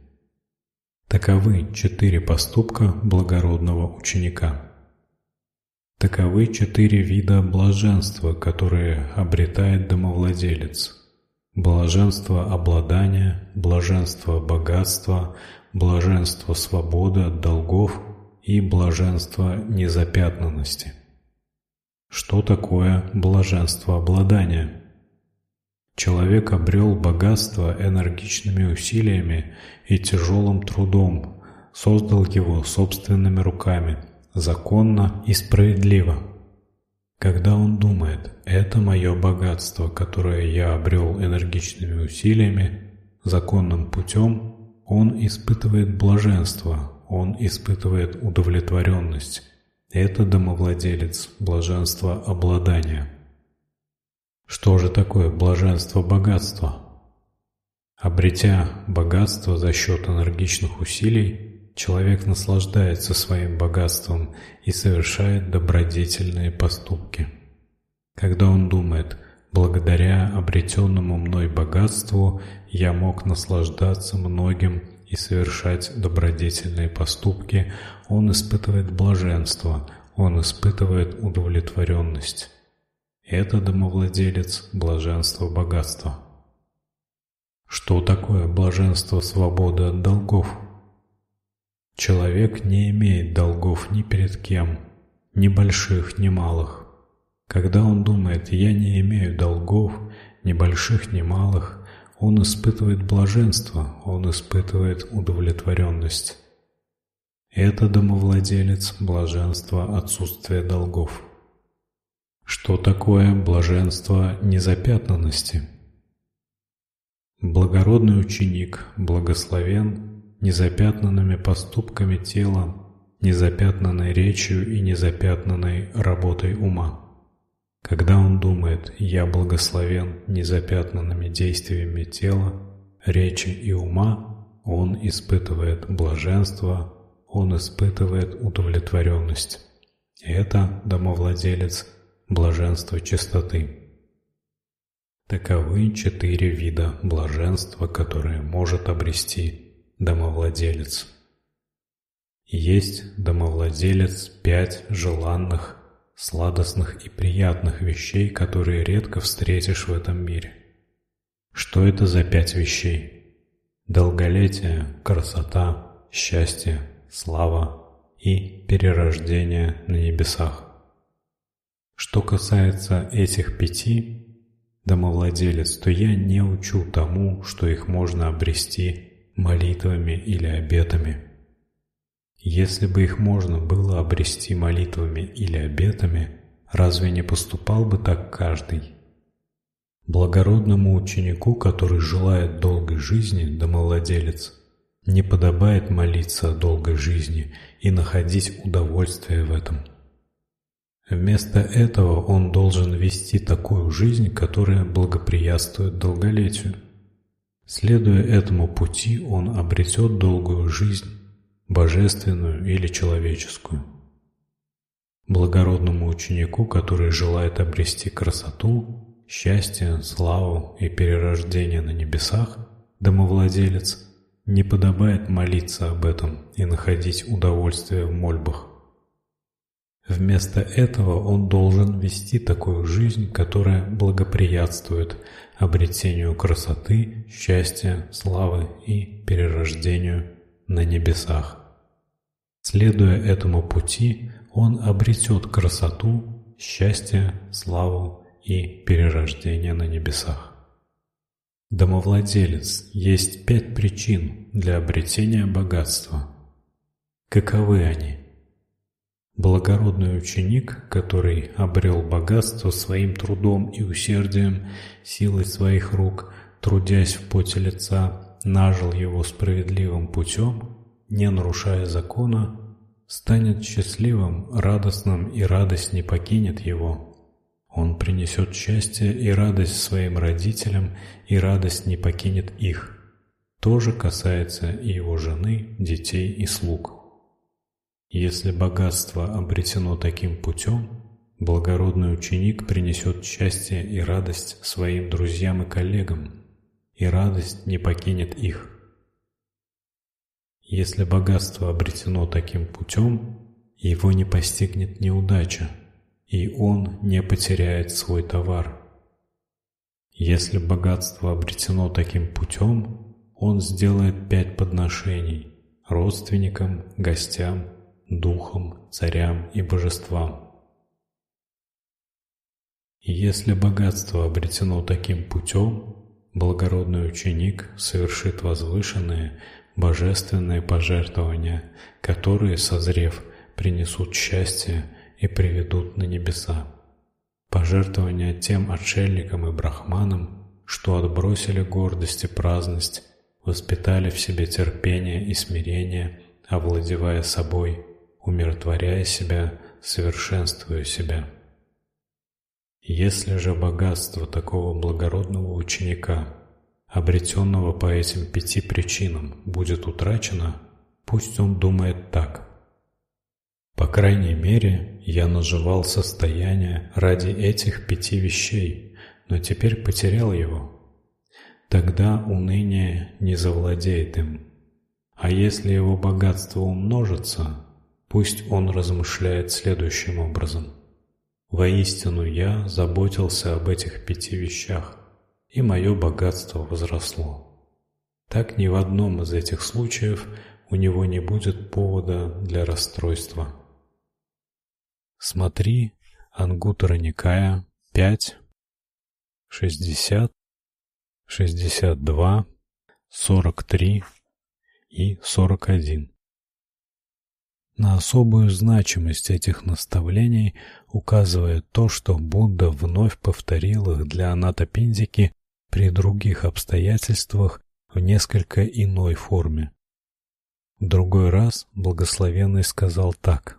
Таковы четыре поступка благородного ученика. Таковы четыре вида блаженства, которые обретает домовладелец – Блаженство обладания, блаженство богатства, блаженство свободы от долгов и блаженство незапятнанности. Что такое блаженство обладания? Человек обрел богатство энергичными усилиями и тяжелым трудом, создал его собственными руками, законно и справедливо. Когда он думает «это мое богатство, которое я обрел энергичными усилиями, законным путем», он испытывает блаженство, он испытывает удовлетворенность. Это домовладелец блаженства обладания. Что же такое блаженство богатства? Обретя богатство за счет энергичных усилий, человек наслаждается своим богатством и совершает добродетельные поступки. Когда он думает «благодаря обретенному мной богатству я мог наслаждаться многим и совершать добродетельные поступки», он испытывает блаженство, он испытывает удовлетворенность. Это домовладелец блаженства богатства. Что такое блаженство свободы от долгов? Человек не имеет долгов ни перед кем, ни больших, ни малых. Когда он думает «я не имею долгов, ни больших, ни малых», он испытывает блаженство, он испытывает удовлетворенность. Это домовладелец блаженства отсутствия долгов. Что такое блаженство незапятнанности? Благородный ученик благословен незапятнанными поступками тела, незапятнанной речью и незапятнанной работой ума. Когда он думает «я благословен незапятнанными действиями тела, речи и ума», он испытывает блаженство, он испытывает удовлетворенность. Это домовладелец блаженства чистоты. Таковы четыре вида блаженства, которые может обрести домовладелец. Есть домовладелец пять желанных, сладостных и приятных вещей, которые редко встретишь в этом мире. Что это за пять вещей? Долголетие, красота, счастье, слава и перерождение на небесах. Что касается этих пяти, домовладелец, то я не учу тому, что их можно обрести молитвами или обетами. Если бы их можно было обрести молитвами или обетами, разве не поступал бы так каждый? Благородному ученику, который желает долгой жизни, домовладелец, не подобает молиться о долгой жизни и находить удовольствие в этом. Вместо этого он должен вести такую жизнь, которая благоприятствует долголетию. Следуя этому пути, он обретет долгую жизнь божественную или человеческую. Благородному ученику, который желает обрести красоту, счастье, славу и перерождение на небесах, домовладелец, не подобает молиться об этом и находить удовольствие в мольбах. Вместо этого он должен вести такую жизнь, которая благоприятствует обретению красоты, счастья, славы и перерождению на небесах. Следуя этому пути, он обретет красоту, счастье, славу и перерождение на небесах. Домовладелец, есть пять причин для обретения богатства. Каковы они? Благородный ученик, который обрел богатство своим трудом и усердием, силой своих рук, трудясь в поте лица, нажил его справедливым путем, не нарушая закона, станет счастливым, радостным, и радость не покинет его. Он принесет счастье и радость своим родителям, и радость не покинет их. То же касается и его жены, детей и слуг. Если богатство обретено таким путем, благородный ученик принесет счастье и радость своим друзьям и коллегам, и радость не покинет их. Если богатство обретено таким путем, его не постигнет неудача, и он не потеряет свой товар. Если богатство обретено таким путем, он сделает пять подношений родственникам, гостям, духам, царям и божествам. Если богатство обретено таким путем, благородный ученик совершит возвышенные, божественные пожертвования, которые, созрев, принесут счастье и приведут на небеса. Пожертвования тем отшельникам и брахманам, что отбросили гордость и праздность, воспитали в себе терпение и смирение, овладевая собой, умиротворяя себя, совершенствуя себя. Если же богатство такого благородного ученика – обретенного по этим пяти причинам, будет утрачено, пусть он думает так. По крайней мере, я наживал состояние ради этих пяти вещей, но теперь потерял его. Тогда уныние не завладеет им. А если его богатство умножится, пусть он размышляет следующим образом. Воистину я заботился об этих пяти вещах, и мое богатство возросло. Так ни в одном из этих случаев у него не будет повода для расстройства. Смотри Ангутара Никая 5, 60, 62, 43 и 41. На особую значимость этих наставлений указывает то, что Будда вновь повторил их для Анатапиндики при других обстоятельствах в несколько иной форме. В другой раз благословенный сказал так: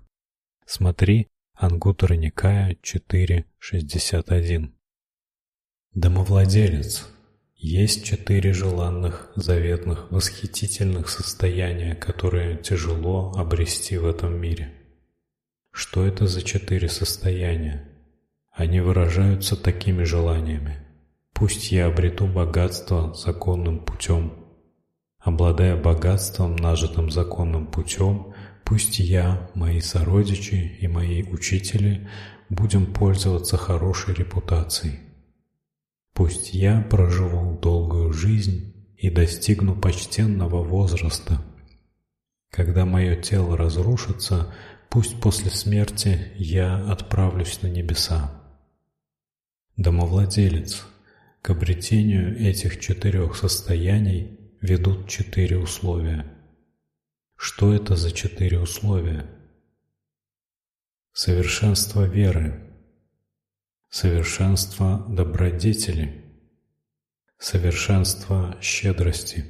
Смотри, Ангутара Никая 4.61. Домовладелец, есть четыре желанных, заветных, восхитительных состояния, которые тяжело обрести в этом мире. Что это за четыре состояния? Они выражаются такими желаниями: Пусть я обрету богатство законным путем. Обладая богатством, нажитым законным путем, Пусть я, мои сородичи и мои учители будем пользоваться хорошей репутацией. Пусть я проживу долгую жизнь и достигну почтенного возраста. Когда мое тело разрушится, пусть после смерти я отправлюсь на небеса. Домовладелец, к обретению этих четырех состояний ведут четыре условия. Что это за четыре условия? Совершенство веры, совершенство добродетели, совершенство щедрости,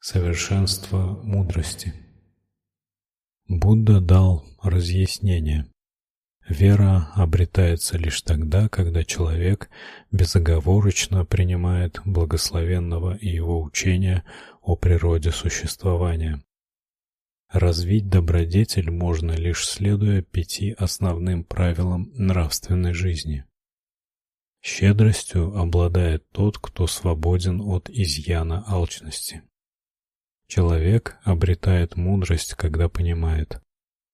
совершенство мудрости. Будда дал разъяснение. Вера обретается лишь тогда, когда человек безоговорочно принимает благословенного и его учения о природе существования. Развить добродетель можно лишь следуя пяти основным правилам нравственной жизни. Щедростью обладает тот, кто свободен от изъяна алчности. Человек обретает мудрость, когда понимает: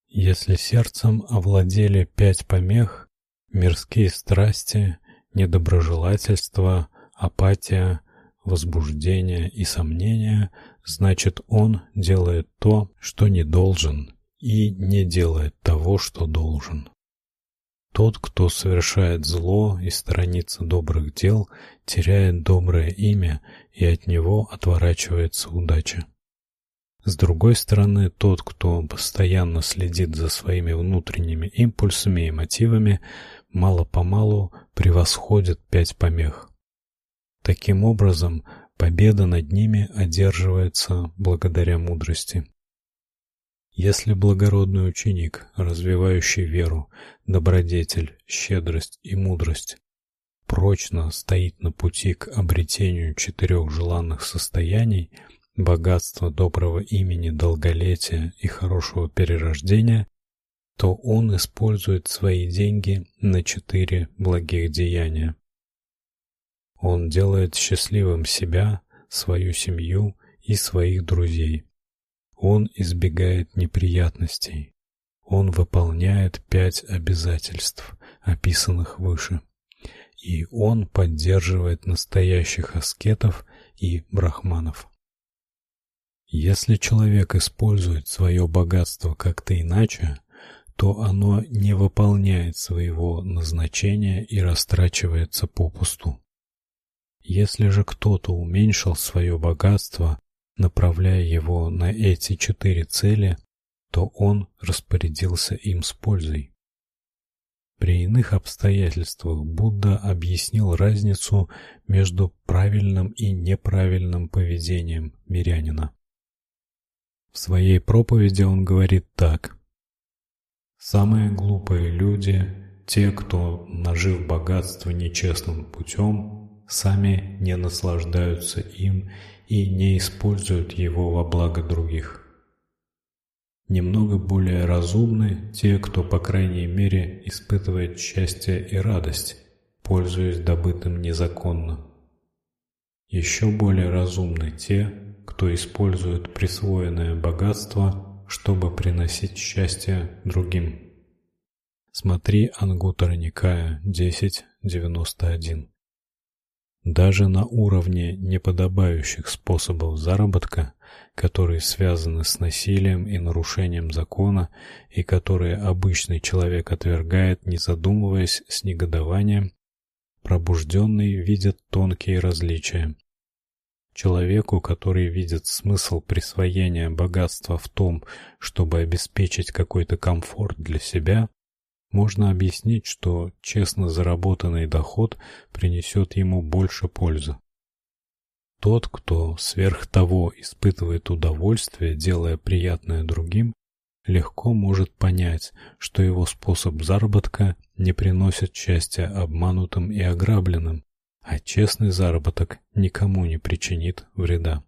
если сердцем овладели пять помех: мирские страсти, недоброжелательство, апатия, возбуждение и сомнение, значит, он делает то, что не должен, и не делает того, что должен. Тот, кто совершает зло и сторонится добрых дел, теряет доброе имя, и от него отворачивается удача. С другой стороны, тот, кто постоянно следит за своими внутренними импульсами и мотивами, мало-помалу превосходит пять помех. Таким образом, победа над ними одерживается благодаря мудрости. Если благородный ученик, развивающий веру, добродетель, щедрость и мудрость, прочно стоит на пути к обретению четырех желанных состояний – богатства, доброго имени, долголетия и хорошего перерождения, то он использует свои деньги на четыре благих деяния. Он делает счастливым себя, свою семью и своих друзей. Он избегает неприятностей. Он выполняет пять обязательств, описанных выше. И он поддерживает настоящих аскетов и брахманов. Если человек использует свое богатство как-то иначе, то оно не выполняет своего назначения и растрачивается попусту. Если же кто-то уменьшил свое богатство, направляя его на эти четыре цели, то он распорядился им с пользой. При иных обстоятельствах Будда объяснил разницу между правильным и неправильным поведением мирянина. В своей проповеди он говорит так: Самые глупые люди те, кто, нажив богатство нечестным путем, сами не наслаждаются им и не используют его во благо других. Немного более разумны те, кто, по крайней мере, испытывает счастье и радость, пользуясь добытым незаконно. Еще более разумны те, кто использует присвоенное богатство, чтобы приносить счастье другим. Смотри Ангутара Никая 10.91. Даже на уровне неподобающих способов заработка, которые связаны с насилием и нарушением закона и которые обычный человек отвергает, не задумываясь с негодованием, пробужденный видит тонкие различия. Человеку, который видит смысл присвоения богатства в том, чтобы обеспечить какой-то комфорт для себя, можно объяснить, что честно заработанный доход принесет ему больше пользы. Тот, кто сверх того испытывает удовольствие, делая приятное другим, легко может понять, что его способ заработка не приносит счастья обманутым и ограбленным, а честный заработок никому не причинит вреда.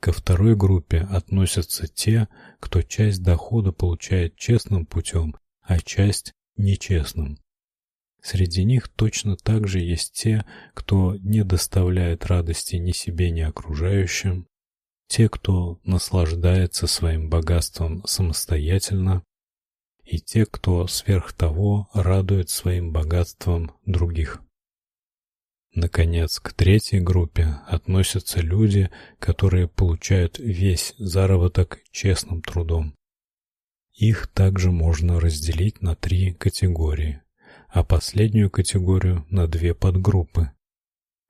Ко второй группе относятся те, кто часть дохода получает честным путем, а часть нечестным. Среди них точно так же есть те, кто не доставляет радости ни себе, ни окружающим, те, кто наслаждается своим богатством самостоятельно, и те, кто сверх того радует своим богатством других. Наконец, к третьей группе относятся люди, которые получают весь заработок честным трудом. Их также можно разделить на три категории, а последнюю категорию на две подгруппы.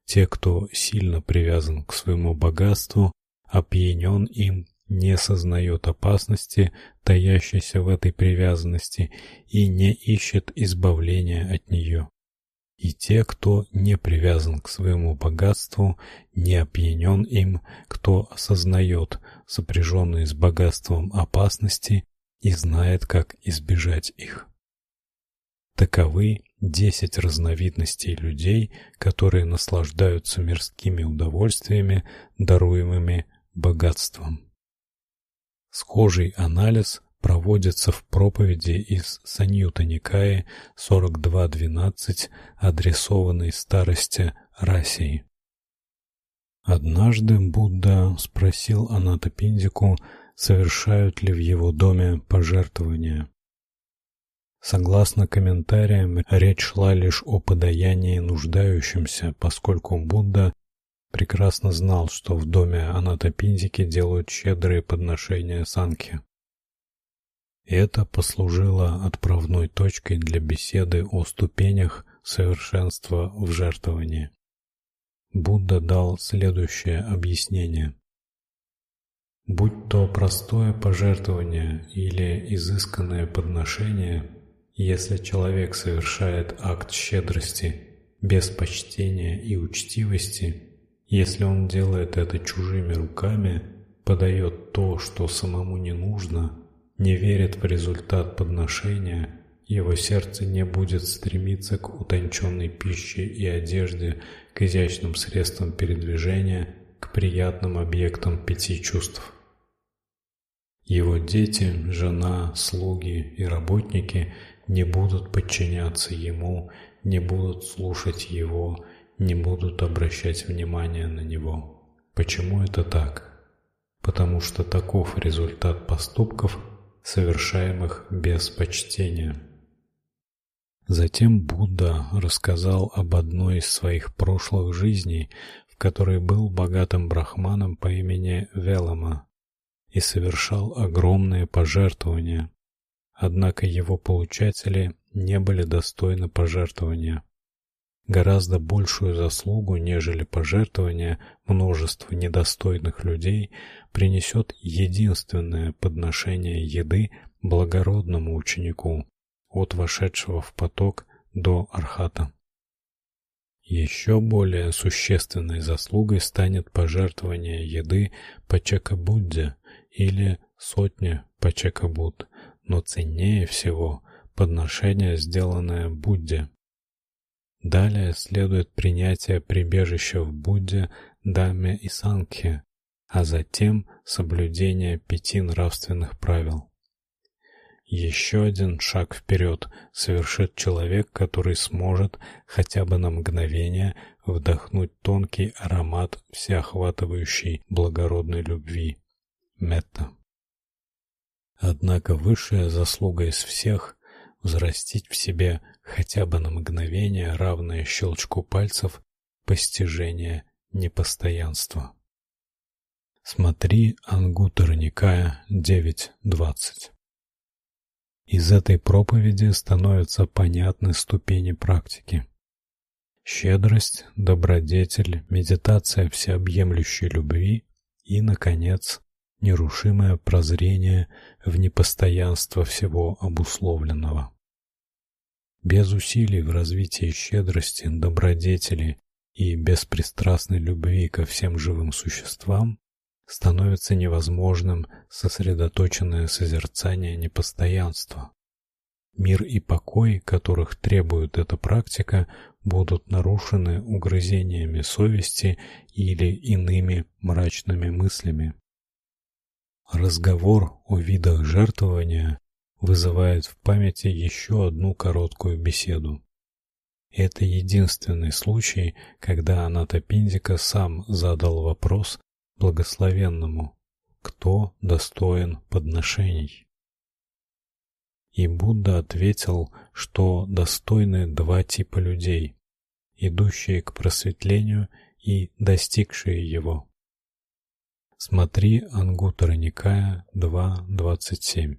Те, кто сильно привязан к своему богатству, опьянен им, не сознает опасности, таящейся в этой привязанности, и не ищет избавления от нее и те, кто не привязан к своему богатству, не опьянен им, кто осознает сопряженные с богатством опасности и знает, как избежать их. Таковы десять разновидностей людей, которые наслаждаются мирскими удовольствиями, даруемыми богатством. Схожий анализ проводится в проповеди из Саньюта Никаи 42.12, адресованной старости Расии. Однажды Будда спросил Анатапиндику, совершают ли в его доме пожертвования. Согласно комментариям, речь шла лишь о подаянии нуждающимся, поскольку Будда прекрасно знал, что в доме Анатапиндики делают щедрые подношения санки. Это послужило отправной точкой для беседы о ступенях совершенства в жертвовании. Будда дал следующее объяснение: будь то простое пожертвование или изысканное подношение, если человек совершает акт щедрости без почтения и учтивости, если он делает это чужими руками, подает то, что самому не нужно, не верит в результат подношения, его сердце не будет стремиться к утонченной пище и одежде, к изящным средствам передвижения, к приятным объектам пяти чувств. Его дети, жена, слуги и работники не будут подчиняться ему, не будут слушать его, не будут обращать внимания на него. Почему это так? Потому что таков результат поступков, совершаемых без почтения. Затем Будда рассказал об одной из своих прошлых жизней, в которой был богатым брахманом по имени Велама и совершал огромные пожертвования. Однако его получатели не были достойны пожертвования. Гораздо большую заслугу, нежели пожертвования множества недостойных людей, принесет единственное подношение еды благородному ученику, от вошедшего в поток до архата. Еще более существенной заслугой станет пожертвование еды по чакабудде или сотня по но ценнее всего подношение, сделанное Будде. Далее следует принятие прибежища в Будде, Даме и Сангхе, а затем соблюдение пяти нравственных правил. Еще один шаг вперед совершит человек, который сможет хотя бы на мгновение вдохнуть тонкий аромат всеохватывающей благородной любви метта. Однако высшая заслуга из всех взрастить в себе хотя бы на мгновение равное щелчку пальцев постижение непостоянства. Смотри Ангуттара Никая 9.20. Из этой проповеди становятся понятны ступени практики. Щедрость, добродетель, медитация всеобъемлющей любви и, наконец, нерушимое прозрение в непостоянство всего обусловленного. Без усилий в развитии щедрости, добродетели и беспристрастной любви ко всем живым существам становится невозможным сосредоточенное созерцание непостоянства. Мир и покой, которых требует эта практика, будут нарушены угрызениями совести или иными мрачными мыслями. Разговор о видах жертвования вызывает в памяти еще одну короткую беседу. Это единственный случай, когда Анатапиндика сам задал вопрос благословенному, кто достоин подношений. И Будда ответил, что достойны два типа людей: идущие к просветлению и достигшие его. Смотри Ангуттара Никая 2.27.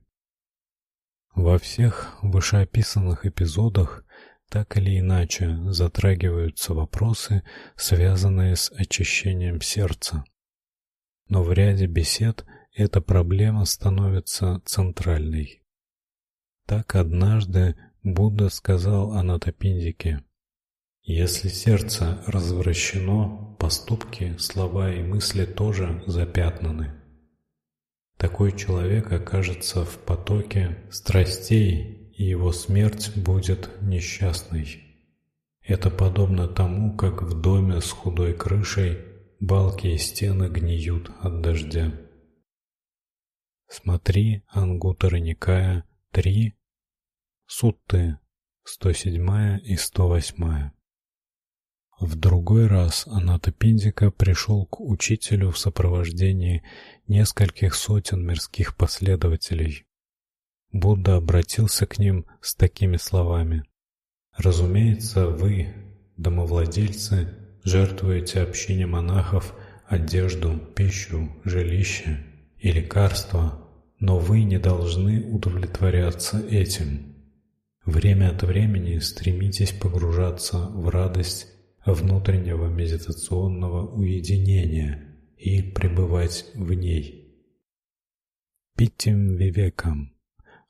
Во всех вышеописанных эпизодах так или иначе затрагиваются вопросы, связанные с очищением сердца. Но в ряде бесед эта проблема становится центральной. Так однажды Будда сказал Анатапиндике: если сердце развращено, поступки, слова и мысли тоже запятнаны. Такой человек окажется в потоке страстей, и его смерть будет несчастной. Это подобно тому, как в доме с худой крышей балки и стены гниют от дождя. Смотри Ангуттара Никая 3, Сутты 107 и 108. В другой раз Аната Пиндика пришел к учителю в сопровождении нескольких сотен мирских последователей. Будда обратился к ним с такими словами: "Разумеется, вы, домовладельцы, жертвуете общине монахов одежду, пищу, жилище и лекарства, но вы не должны удовлетворяться этим. Время от времени стремитесь погружаться в радость внутреннего медитационного уединения и пребывать в ней. Питтим вивекам.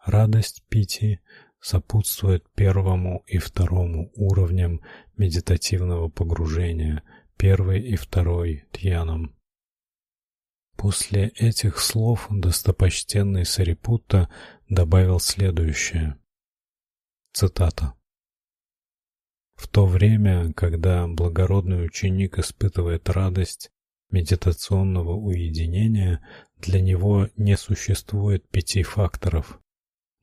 Радость пити сопутствует первому и второму уровням медитативного погружения, первый и второй тьянам. После этих слов достопочтенный Сарипутта добавил следующее. Цитата. В то время, когда благородный ученик испытывает радость медитационного уединения, для него не существует пяти факторов: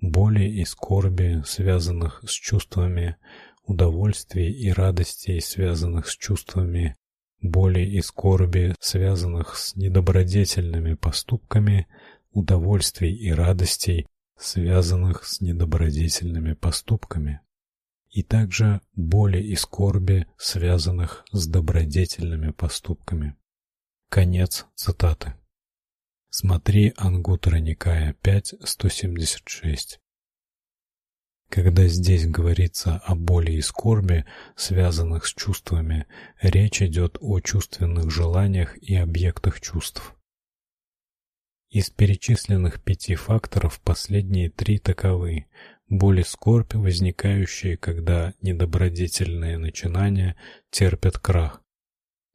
боли и скорби, связанных с чувствами, удовольствий и радостей, связанных с чувствами, боли и скорби, связанных с недобродетельными поступками, удовольствий и радостей, связанных с недобродетельными поступками и также боли и скорби, связанных с добродетельными поступками. Конец цитаты. Смотри Ангуттара Никая 5.176. Когда здесь говорится о боли и скорби, связанных с чувствами, речь идет о чувственных желаниях и объектах чувств. Из перечисленных пяти факторов последние три таковы: боль и скорбь, возникающие, когда недобродетельные начинания терпят крах.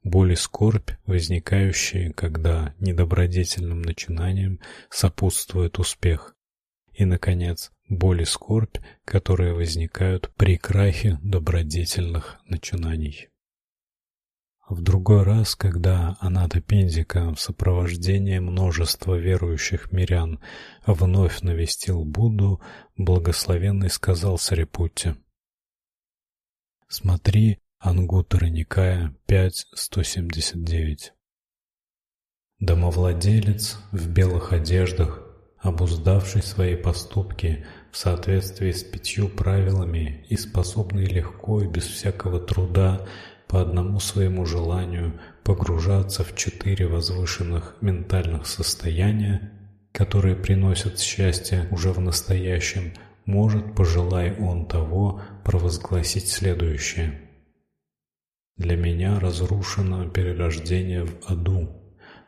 Боль и скорбь, возникающие, когда недобродетельным начинаниям сопутствует успех. И наконец, боль и скорбь, которые возникают при крахе добродетельных начинаний. В другой раз, когда Аната Пиндика в сопровождении множества верующих мирян вновь навестил Будду, благословенный сказал Сарипутте: "Смотри, Ангуттара Никая 5.179. Домовладелец в белых одеждах, обуздавший свои поступки в соответствии с пятью правилами и способный легко и без всякого труда по одному своему желанию погружаться в четыре возвышенных ментальных состояния, которые приносят счастье уже в настоящем, может, пожелай он того, провозгласить следующее. Для меня разрушено перерождение в аду,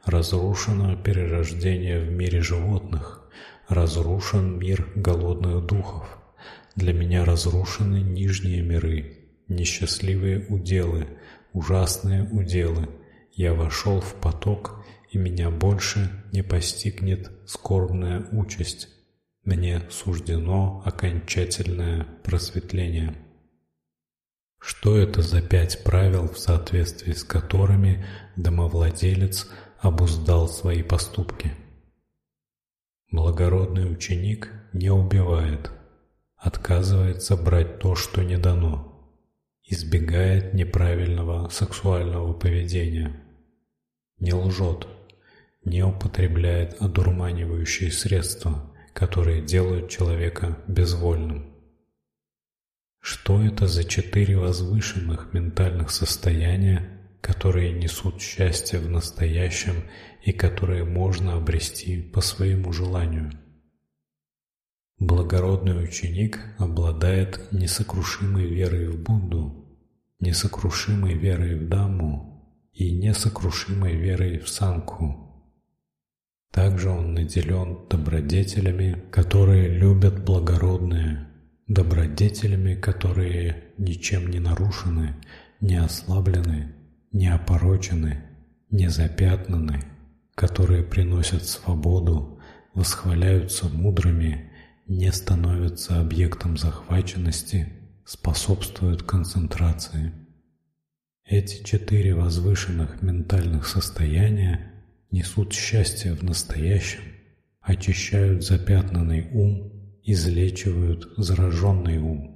разрушено перерождение в мире животных, разрушен мир голодных духов. Для меня разрушены нижние миры, несчастливые уделы, ужасные уделы. Я вошел в поток, и меня больше не постигнет скорбная участь. Мне суждено окончательное просветление. Что это за пять правил, в соответствии с которыми домовладелец обуздал свои поступки? Благородный ученик не убивает, отказывается брать то, что не дано избегает неправильного сексуального поведения, не лжет, не употребляет одурманивающие средства, которые делают человека безвольным. Что это за четыре возвышенных ментальных состояния, которые несут счастье в настоящем и которые можно обрести по своему желанию? Благородный ученик обладает несокрушимой верой в Будду, несокрушимой верой в Даму и несокрушимой верой в Санку. Также он наделен добродетелями, которые любят благородные, добродетелями, которые ничем не нарушены, не ослаблены, не опорочены, не запятнаны, которые приносят свободу, восхваляются мудрыми не становятся объектом захваченности, способствуют концентрации. Эти четыре возвышенных ментальных состояния несут счастье в настоящем, очищают запятнанный ум, излечивают зараженный ум.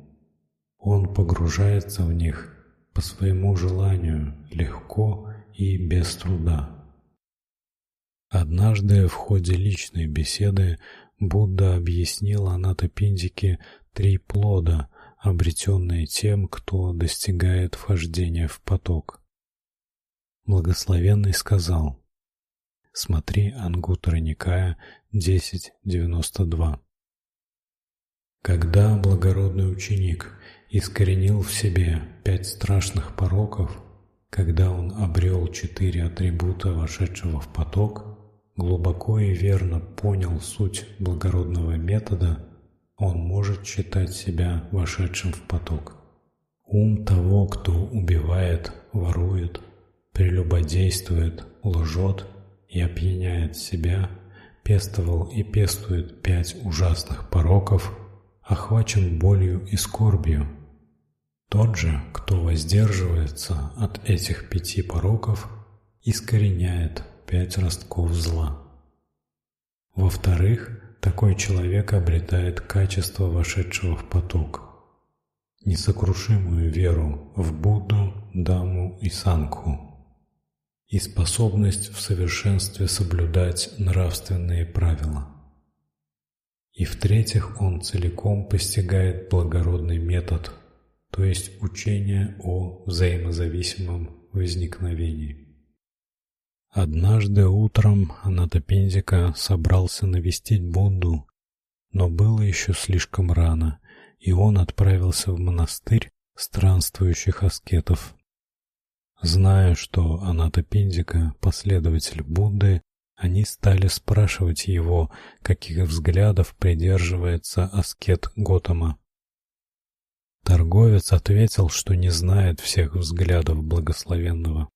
Он погружается в них по своему желанию легко и без труда. Однажды в ходе личной беседы Будда объяснил Анатапиндике три плода, обретенные тем, кто достигает вхождения в поток. Благословенный сказал: Смотри Ангуттара Никая 10.92. Когда благородный ученик искоренил в себе пять страшных пороков, когда он обрел четыре атрибута вошедшего в поток, глубоко и верно понял суть благородного метода, он может считать себя вошедшим в поток. Ум того, кто убивает, ворует, прелюбодействует, лжет и опьяняет себя, пестовал и пестует пять ужасных пороков, охвачен болью и скорбью. Тот же, кто воздерживается от этих пяти пороков, искореняет пять ростков зла. Во-вторых, такой человек обретает качество вошедшего в поток, несокрушимую веру в Будду, Даму и Сангху и способность в совершенстве соблюдать нравственные правила. И в-третьих, он целиком постигает благородный метод, то есть учение о взаимозависимом возникновении. Однажды утром Анатопиндика собрался навестить Будду, но было еще слишком рано, и он отправился в монастырь странствующих аскетов. Зная, что Анатопиндика последователь Будды, они стали спрашивать его, каких взглядов придерживается аскет Готама. Торговец ответил, что не знает всех взглядов благословенного.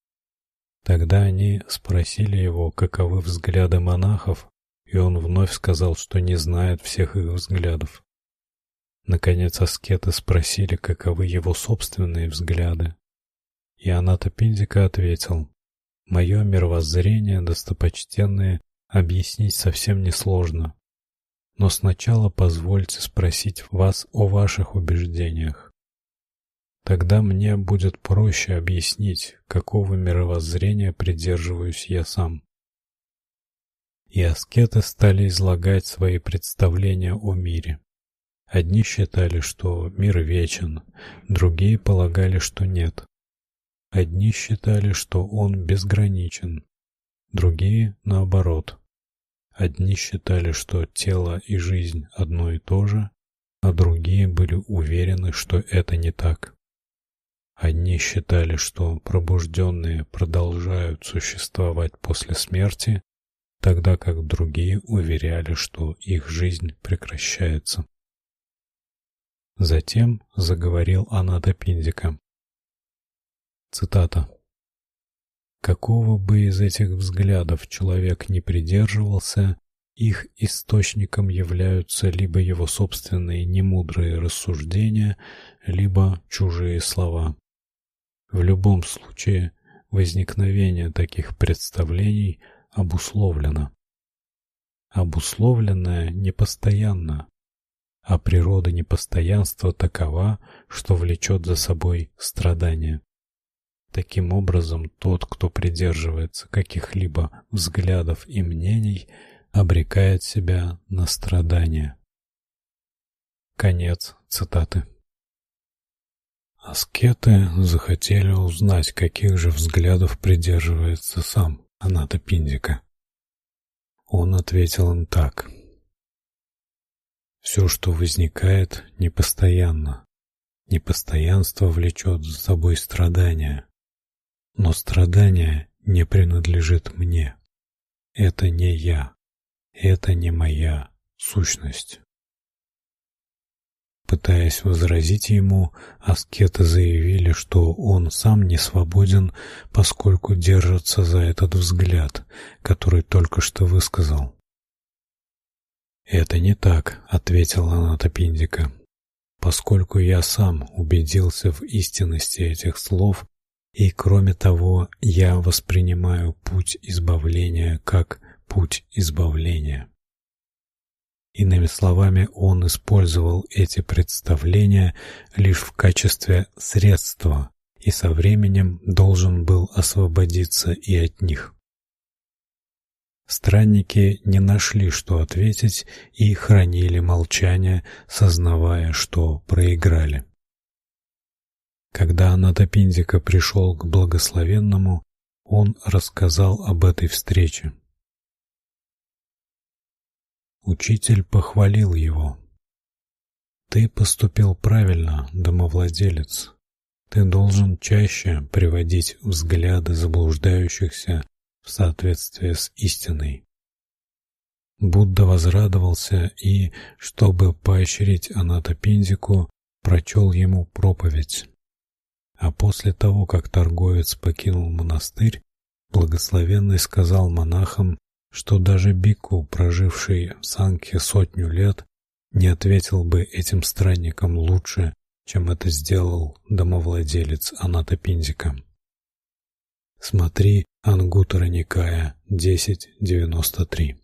Тогда они спросили его, каковы взгляды монахов, и он вновь сказал, что не знает всех их взглядов. Наконец аскеты спросили, каковы его собственные взгляды. И Аната Пиндика ответил: «Мое мировоззрение, достопочтенные, объяснить совсем несложно. Но сначала позвольте спросить вас о ваших убеждениях. Тогда мне будет проще объяснить, какого мировоззрения придерживаюсь я сам. И аскеты стали излагать свои представления о мире. Одни считали, что мир вечен, другие полагали, что нет. Одни считали, что он безграничен, другие наоборот. Одни считали, что тело и жизнь одно и то же, а другие были уверены, что это не так. Одни считали, что пробужденные продолжают существовать после смерти, тогда как другие уверяли, что их жизнь прекращается. Затем заговорил Анатопиндика. Цитата. Какого бы из этих взглядов человек не придерживался, их источником являются либо его собственные немудрые рассуждения, либо чужие слова. В любом случае, возникновение таких представлений обусловлено. Обусловленное непостоянно, а природа непостоянства такова, что влечет за собой страдания. Таким образом, тот, кто придерживается каких-либо взглядов и мнений, обрекает себя на страдания. Конец цитаты. Аскеты захотели узнать, каких же взглядов придерживается сам Аната Пиндика. Он ответил им так: все, что возникает, непостоянно. Непостоянство влечет за собой страдания. Но страдание не принадлежит мне. Это не я. Это не моя сущность. Пытаясь возразить ему, аскеты заявили, что он сам не свободен, поскольку держится за этот взгляд, который только что высказал. Это не так, ответила Анатопиндика. Поскольку я сам убедился в истинности этих слов, и кроме того, я воспринимаю путь избавления как путь избавления. Иными словами, он использовал эти представления лишь в качестве средства и со временем должен был освободиться и от них. Странники не нашли, что ответить, и хранили молчание, сознавая, что проиграли. Когда Анатопиндика пришел к благословенному, он рассказал об этой встрече. Учитель похвалил его. Ты поступил правильно, домовладелец. Ты должен чаще приводить взгляды заблуждающихся в соответствии с истиной. Будда возрадовался и, чтобы поощрить Анатапиндику, прочел ему проповедь. А после того, как торговец покинул монастырь, благословенный сказал монахам, что даже бику, проживший в Санке сотню лет, не ответил бы этим странникам лучше, чем это сделал домовладелец Анатапиндика. Смотри Ангутара Никая 10.93.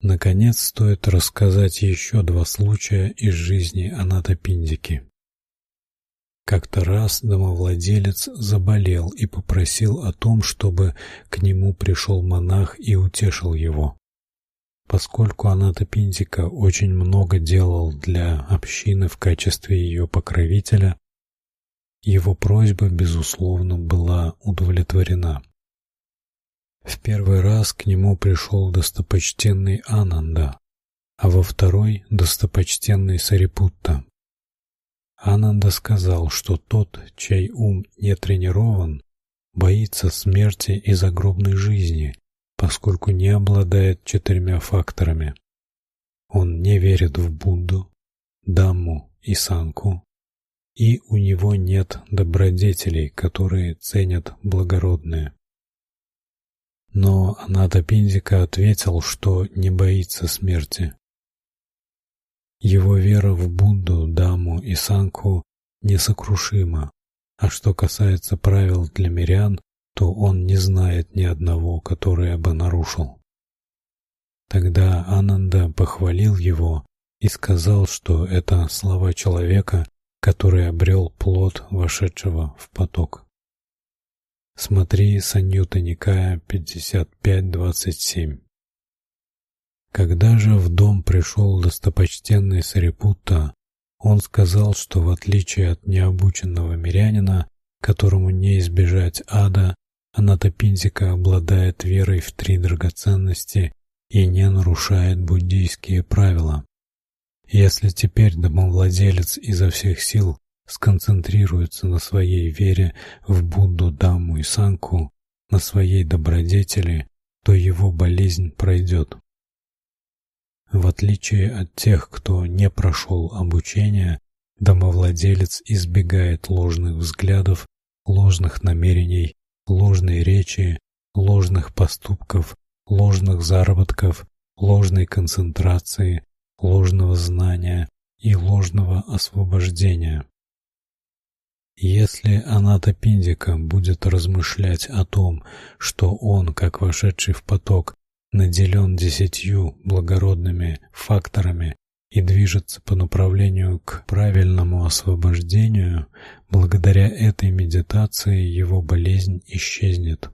Наконец, стоит рассказать еще два случая из жизни Анатапиндики. Как-то раз домовладелец заболел и попросил о том, чтобы к нему пришел монах и утешил его. Поскольку Анатапиндика очень много делал для общины в качестве ее покровителя, его просьба, безусловно, была удовлетворена. В первый раз к нему пришел достопочтенный Ананда, а во второй достопочтенный Сарипутта. Ананда сказал, что тот, чей ум не тренирован, боится смерти и загробной жизни, поскольку не обладает четырьмя факторами. Он не верит в Будду, Дамму и Санку, и у него нет добродетелей, которые ценят благородное. Но Аната Пиндика ответил, что не боится смерти. Его вера в Будду, Даму и Санку несокрушима, а что касается правил для мирян, то он не знает ни одного, которое бы нарушил. Тогда Ананда похвалил его и сказал, что это слова человека, который обрел плод вошедшего в поток. Смотри Саньюта Никая 55.27. Когда же в дом пришел достопочтенный Сарипутта, он сказал, что в отличие от необученного мирянина, которому не избежать ада, Анатапиндика обладает верой в три драгоценности и не нарушает буддийские правила. Если теперь домовладелец изо всех сил сконцентрируется на своей вере в Будду, Дамму и Санку, на своей добродетели, то его болезнь пройдет. В отличие от тех, кто не прошел обучение, домовладелец избегает ложных взглядов, ложных намерений, ложной речи, ложных поступков, ложных заработков, ложной концентрации, ложного знания и ложного освобождения. Если Аната Пиндика будет размышлять о том, что он, как вошедший в поток, наделен десятью благородными факторами и движется по направлению к правильному освобождению, благодаря этой медитации его болезнь исчезнет.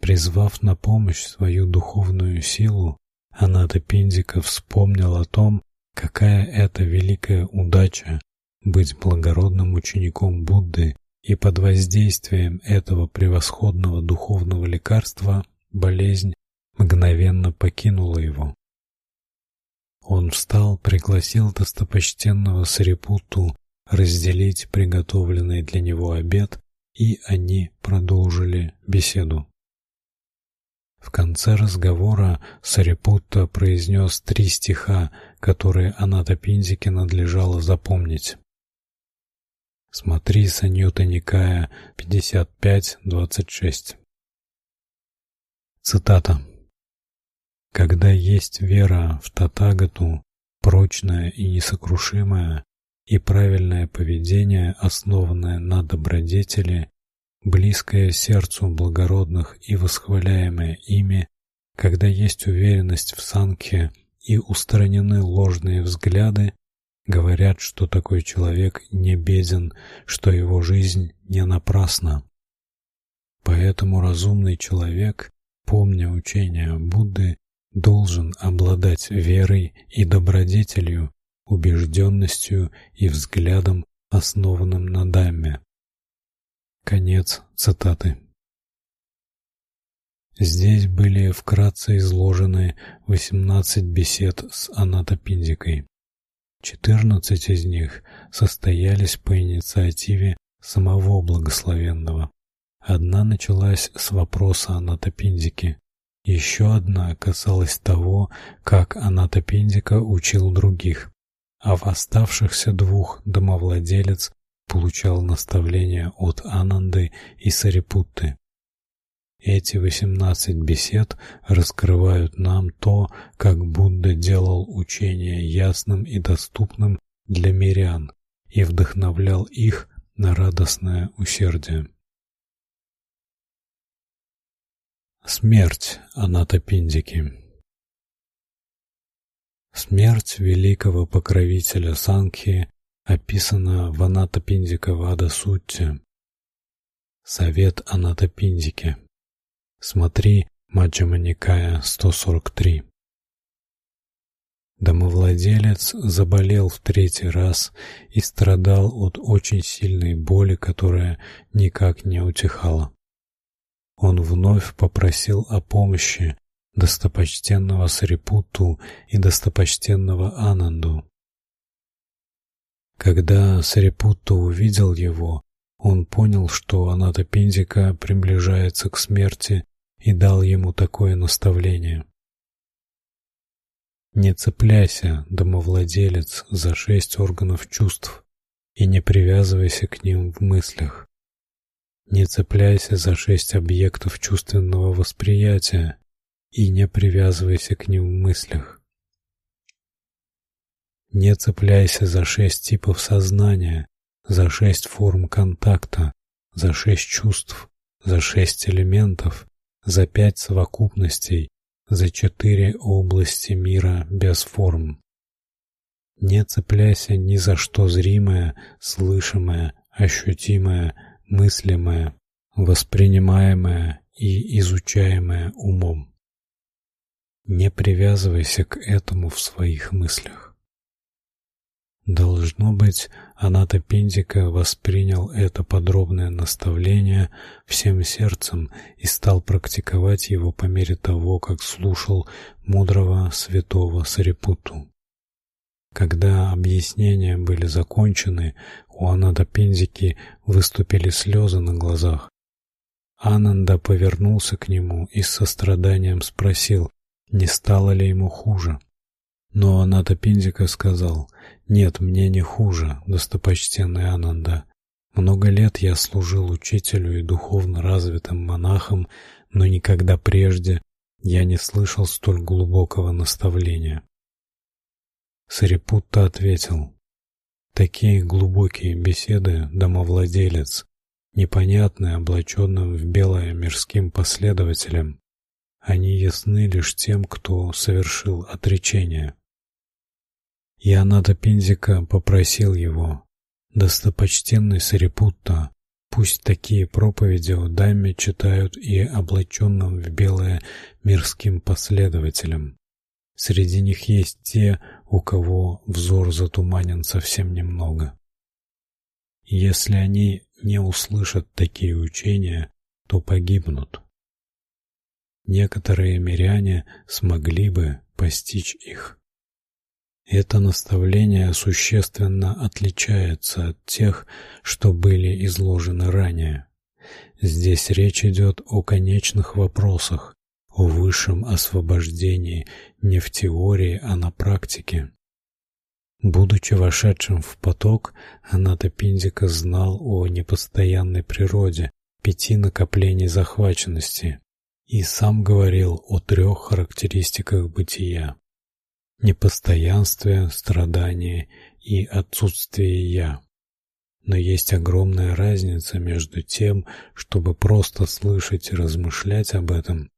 Призвав на помощь свою духовную силу, Аната Пиндика вспомнил о том, какая это великая удача быть благородным учеником Будды, и под воздействием этого превосходного духовного лекарства болезнь мгновенно покинула его. Он встал, пригласил достопочтенного Сарипуту разделить приготовленный для него обед, и они продолжили беседу. В конце разговора Сарипутта произнес три стиха, которые Анатапиндике надлежало запомнить. Смотри Саньюта Никая 55.26. Цитата. Когда есть вера в Татагату, прочная и несокрушимая, и правильное поведение, основанное на добродетели, близкое сердцу благородных и восхваляемое ими, когда есть уверенность в санкхе и устранены ложные взгляды, говорят, что такой человек не беден, что его жизнь не напрасна. Поэтому разумный человек, помня учения Будды, должен обладать верой и добродетелью, убежденностью и взглядом, основанным на Дамме. Конец цитаты. Здесь были вкратце изложены 18 бесед с Анатапиндикой. 14 из них состоялись по инициативе самого благословенного. Одна началась с вопроса Анатапиндики, еще одна касалась того, как Анатапиндика учил других, а в оставшихся двух домовладелец получал наставления от Ананды и Сарипутты. Эти восемнадцать бесед раскрывают нам то, как Будда делал учение ясным и доступным для мирян и вдохновлял их на радостное усердие. Смерть Анатапиндики Смерть великого покровителя Санхи описана в Анатапиндика Вада Сутте. Совет Анатапиндики. Смотри Маджхьяма Никая 143. Домовладелец заболел в третий раз и страдал от очень сильной боли, которая никак не утихала он вновь попросил о помощи достопочтенного Сарипуту и достопочтенного Ананду. Когда Сарипутта увидел его, он понял, что Анатапиндика приближается к смерти и дал ему такое наставление: не цепляйся, домовладелец, за шесть органов чувств и не привязывайся к ним в мыслях. Не цепляйся за шесть объектов чувственного восприятия и не привязывайся к ним в мыслях. Не цепляйся за шесть типов сознания, за шесть форм контакта, за шесть чувств, за шесть элементов, за пять совокупностей, за четыре области мира без форм. Не цепляйся ни за что зримое, слышимое, ощутимое, мыслимое, воспринимаемое и изучаемое умом. Не привязывайся к этому в своих мыслях. Должно быть, Аната Пиндика воспринял это подробное наставление всем сердцем и стал практиковать его по мере того, как слушал мудрого святого Сарипуту. Когда объяснения были закончены, у Ананда Пиндики выступили слезы на глазах. Ананда повернулся к нему и с состраданием спросил, не стало ли ему хуже. Но Ананда Пиндика сказал: "Нет, мне не хуже, достопочтенный Ананда. Много лет я служил учителю и духовно развитым монахом, но никогда прежде я не слышал столь глубокого наставления. Сарипутта ответил: Такие глубокие беседы домовладелец, непонятные облаченным в белое мирским последователям, они ясны лишь тем, кто совершил отречение. И Аната Пиндика попросил его: "Достопочтенный Сарипутта, пусть такие проповеди о Дhamме читают и облаченным в белое мирским последователям. Среди них есть те, у кого взор затуманен совсем немного. Если они не услышат такие учения, то погибнут. Некоторые миряне смогли бы постичь их. Это наставление существенно отличается от тех, что были изложены ранее. Здесь речь идет о конечных вопросах, о высшем освобождении не в теории, а на практике. Будучи вошедшим в поток, Аната Пиндика знал о непостоянной природе пяти накоплений захваченности и сам говорил о трех характеристиках бытия: непостоянстве, страдании и отсутствии я. Но есть огромная разница между тем, чтобы просто слышать и размышлять об этом,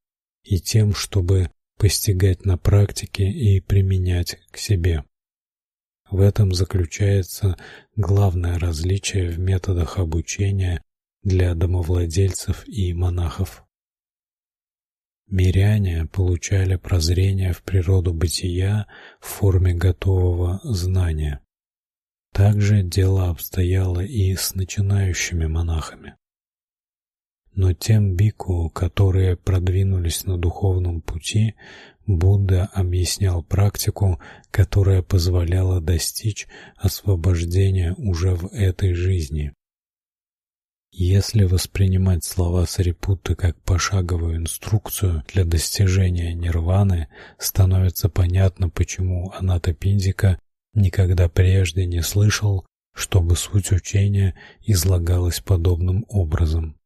и тем, чтобы постигать на практике и применять к себе. В этом заключается главное различие в методах обучения для домовладельцев и монахов. Миряне получали прозрение в природу бытия в форме готового знания. Также дело обстояло и с начинающими монахами. Но тем бику, которые продвинулись на духовном пути, Будда объяснял практику, которая позволяла достичь освобождения уже в этой жизни. Если воспринимать слова Сарипутты как пошаговую инструкцию для достижения нирваны, становится понятно, почему Аната Пиндика никогда прежде не слышал, чтобы суть учения излагалась подобным образом.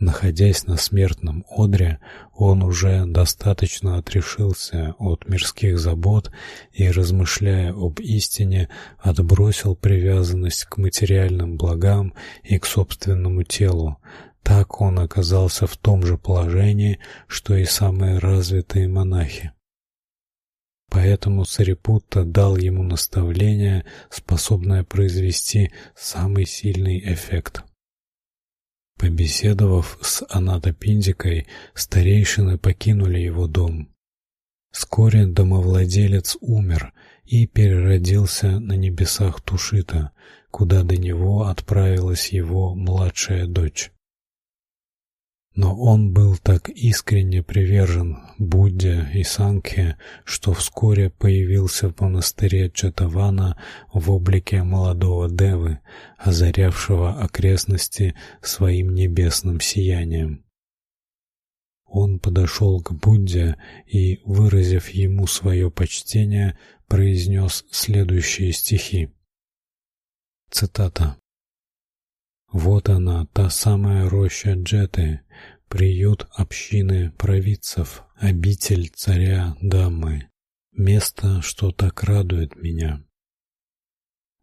Находясь на смертном одре, он уже достаточно отрешился от мирских забот и, размышляя об истине, отбросил привязанность к материальным благам и к собственному телу. Так он оказался в том же положении, что и самые развитые монахи. Поэтому Сарипутта дал ему наставление, способное произвести самый сильный эффект. Побеседовав с Анатопиндикой, старейшины покинули его дом. Вскоре домовладелец умер и переродился на небесах Тушита, куда до него отправилась его младшая дочь. Но он был так искренне привержен Будде и Сангхе, что вскоре появился в монастыре Чатавана в облике молодого девы, озарявшего окрестности своим небесным сиянием. Он подошел к Будде и, выразив ему свое почтение, произнес следующие стихи. Цитата. Вот она, та самая роща Джеты, приют общины провидцев, обитель царя Дамы, место, что так радует меня.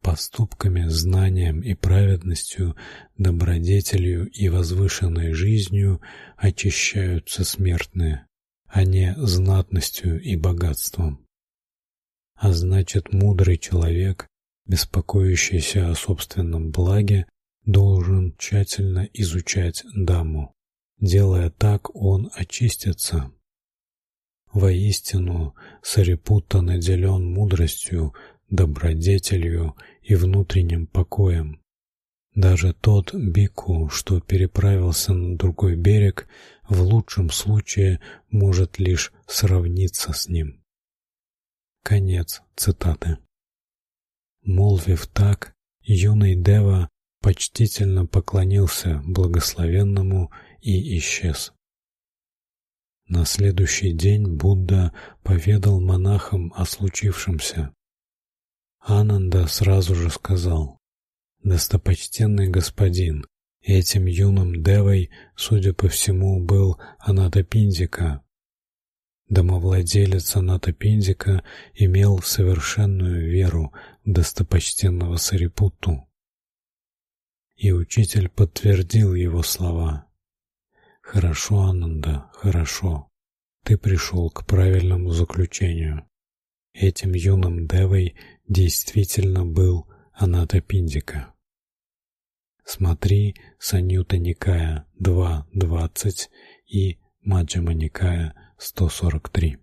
Поступками, знанием и праведностью, добродетелью и возвышенной жизнью очищаются смертные, а не знатностью и богатством. А значит, мудрый человек, беспокоящийся о собственном благе, должен тщательно изучать даму. Делая так, он очистится. Воистину, Сарипутта наделен мудростью, добродетелью и внутренним покоем. Даже тот бику, что переправился на другой берег, в лучшем случае может лишь сравниться с ним. Конец цитаты. Молвив так, юный дева почтительно поклонился благословенному и исчез. На следующий день Будда поведал монахам о случившемся. Ананда сразу же сказал: "Достопочтенный господин, этим юным девой, судя по всему, был Анатапиндика. Домовладелец Анатапиндика имел совершенную веру в достопочтенного Сарипутту и учитель подтвердил его слова. Хорошо, Ананда, хорошо. Ты пришел к правильному заключению. этим юным девой действительно был Анатапиндика. Смотри Санюта Никая 2.20 и Маджхима Никая 143.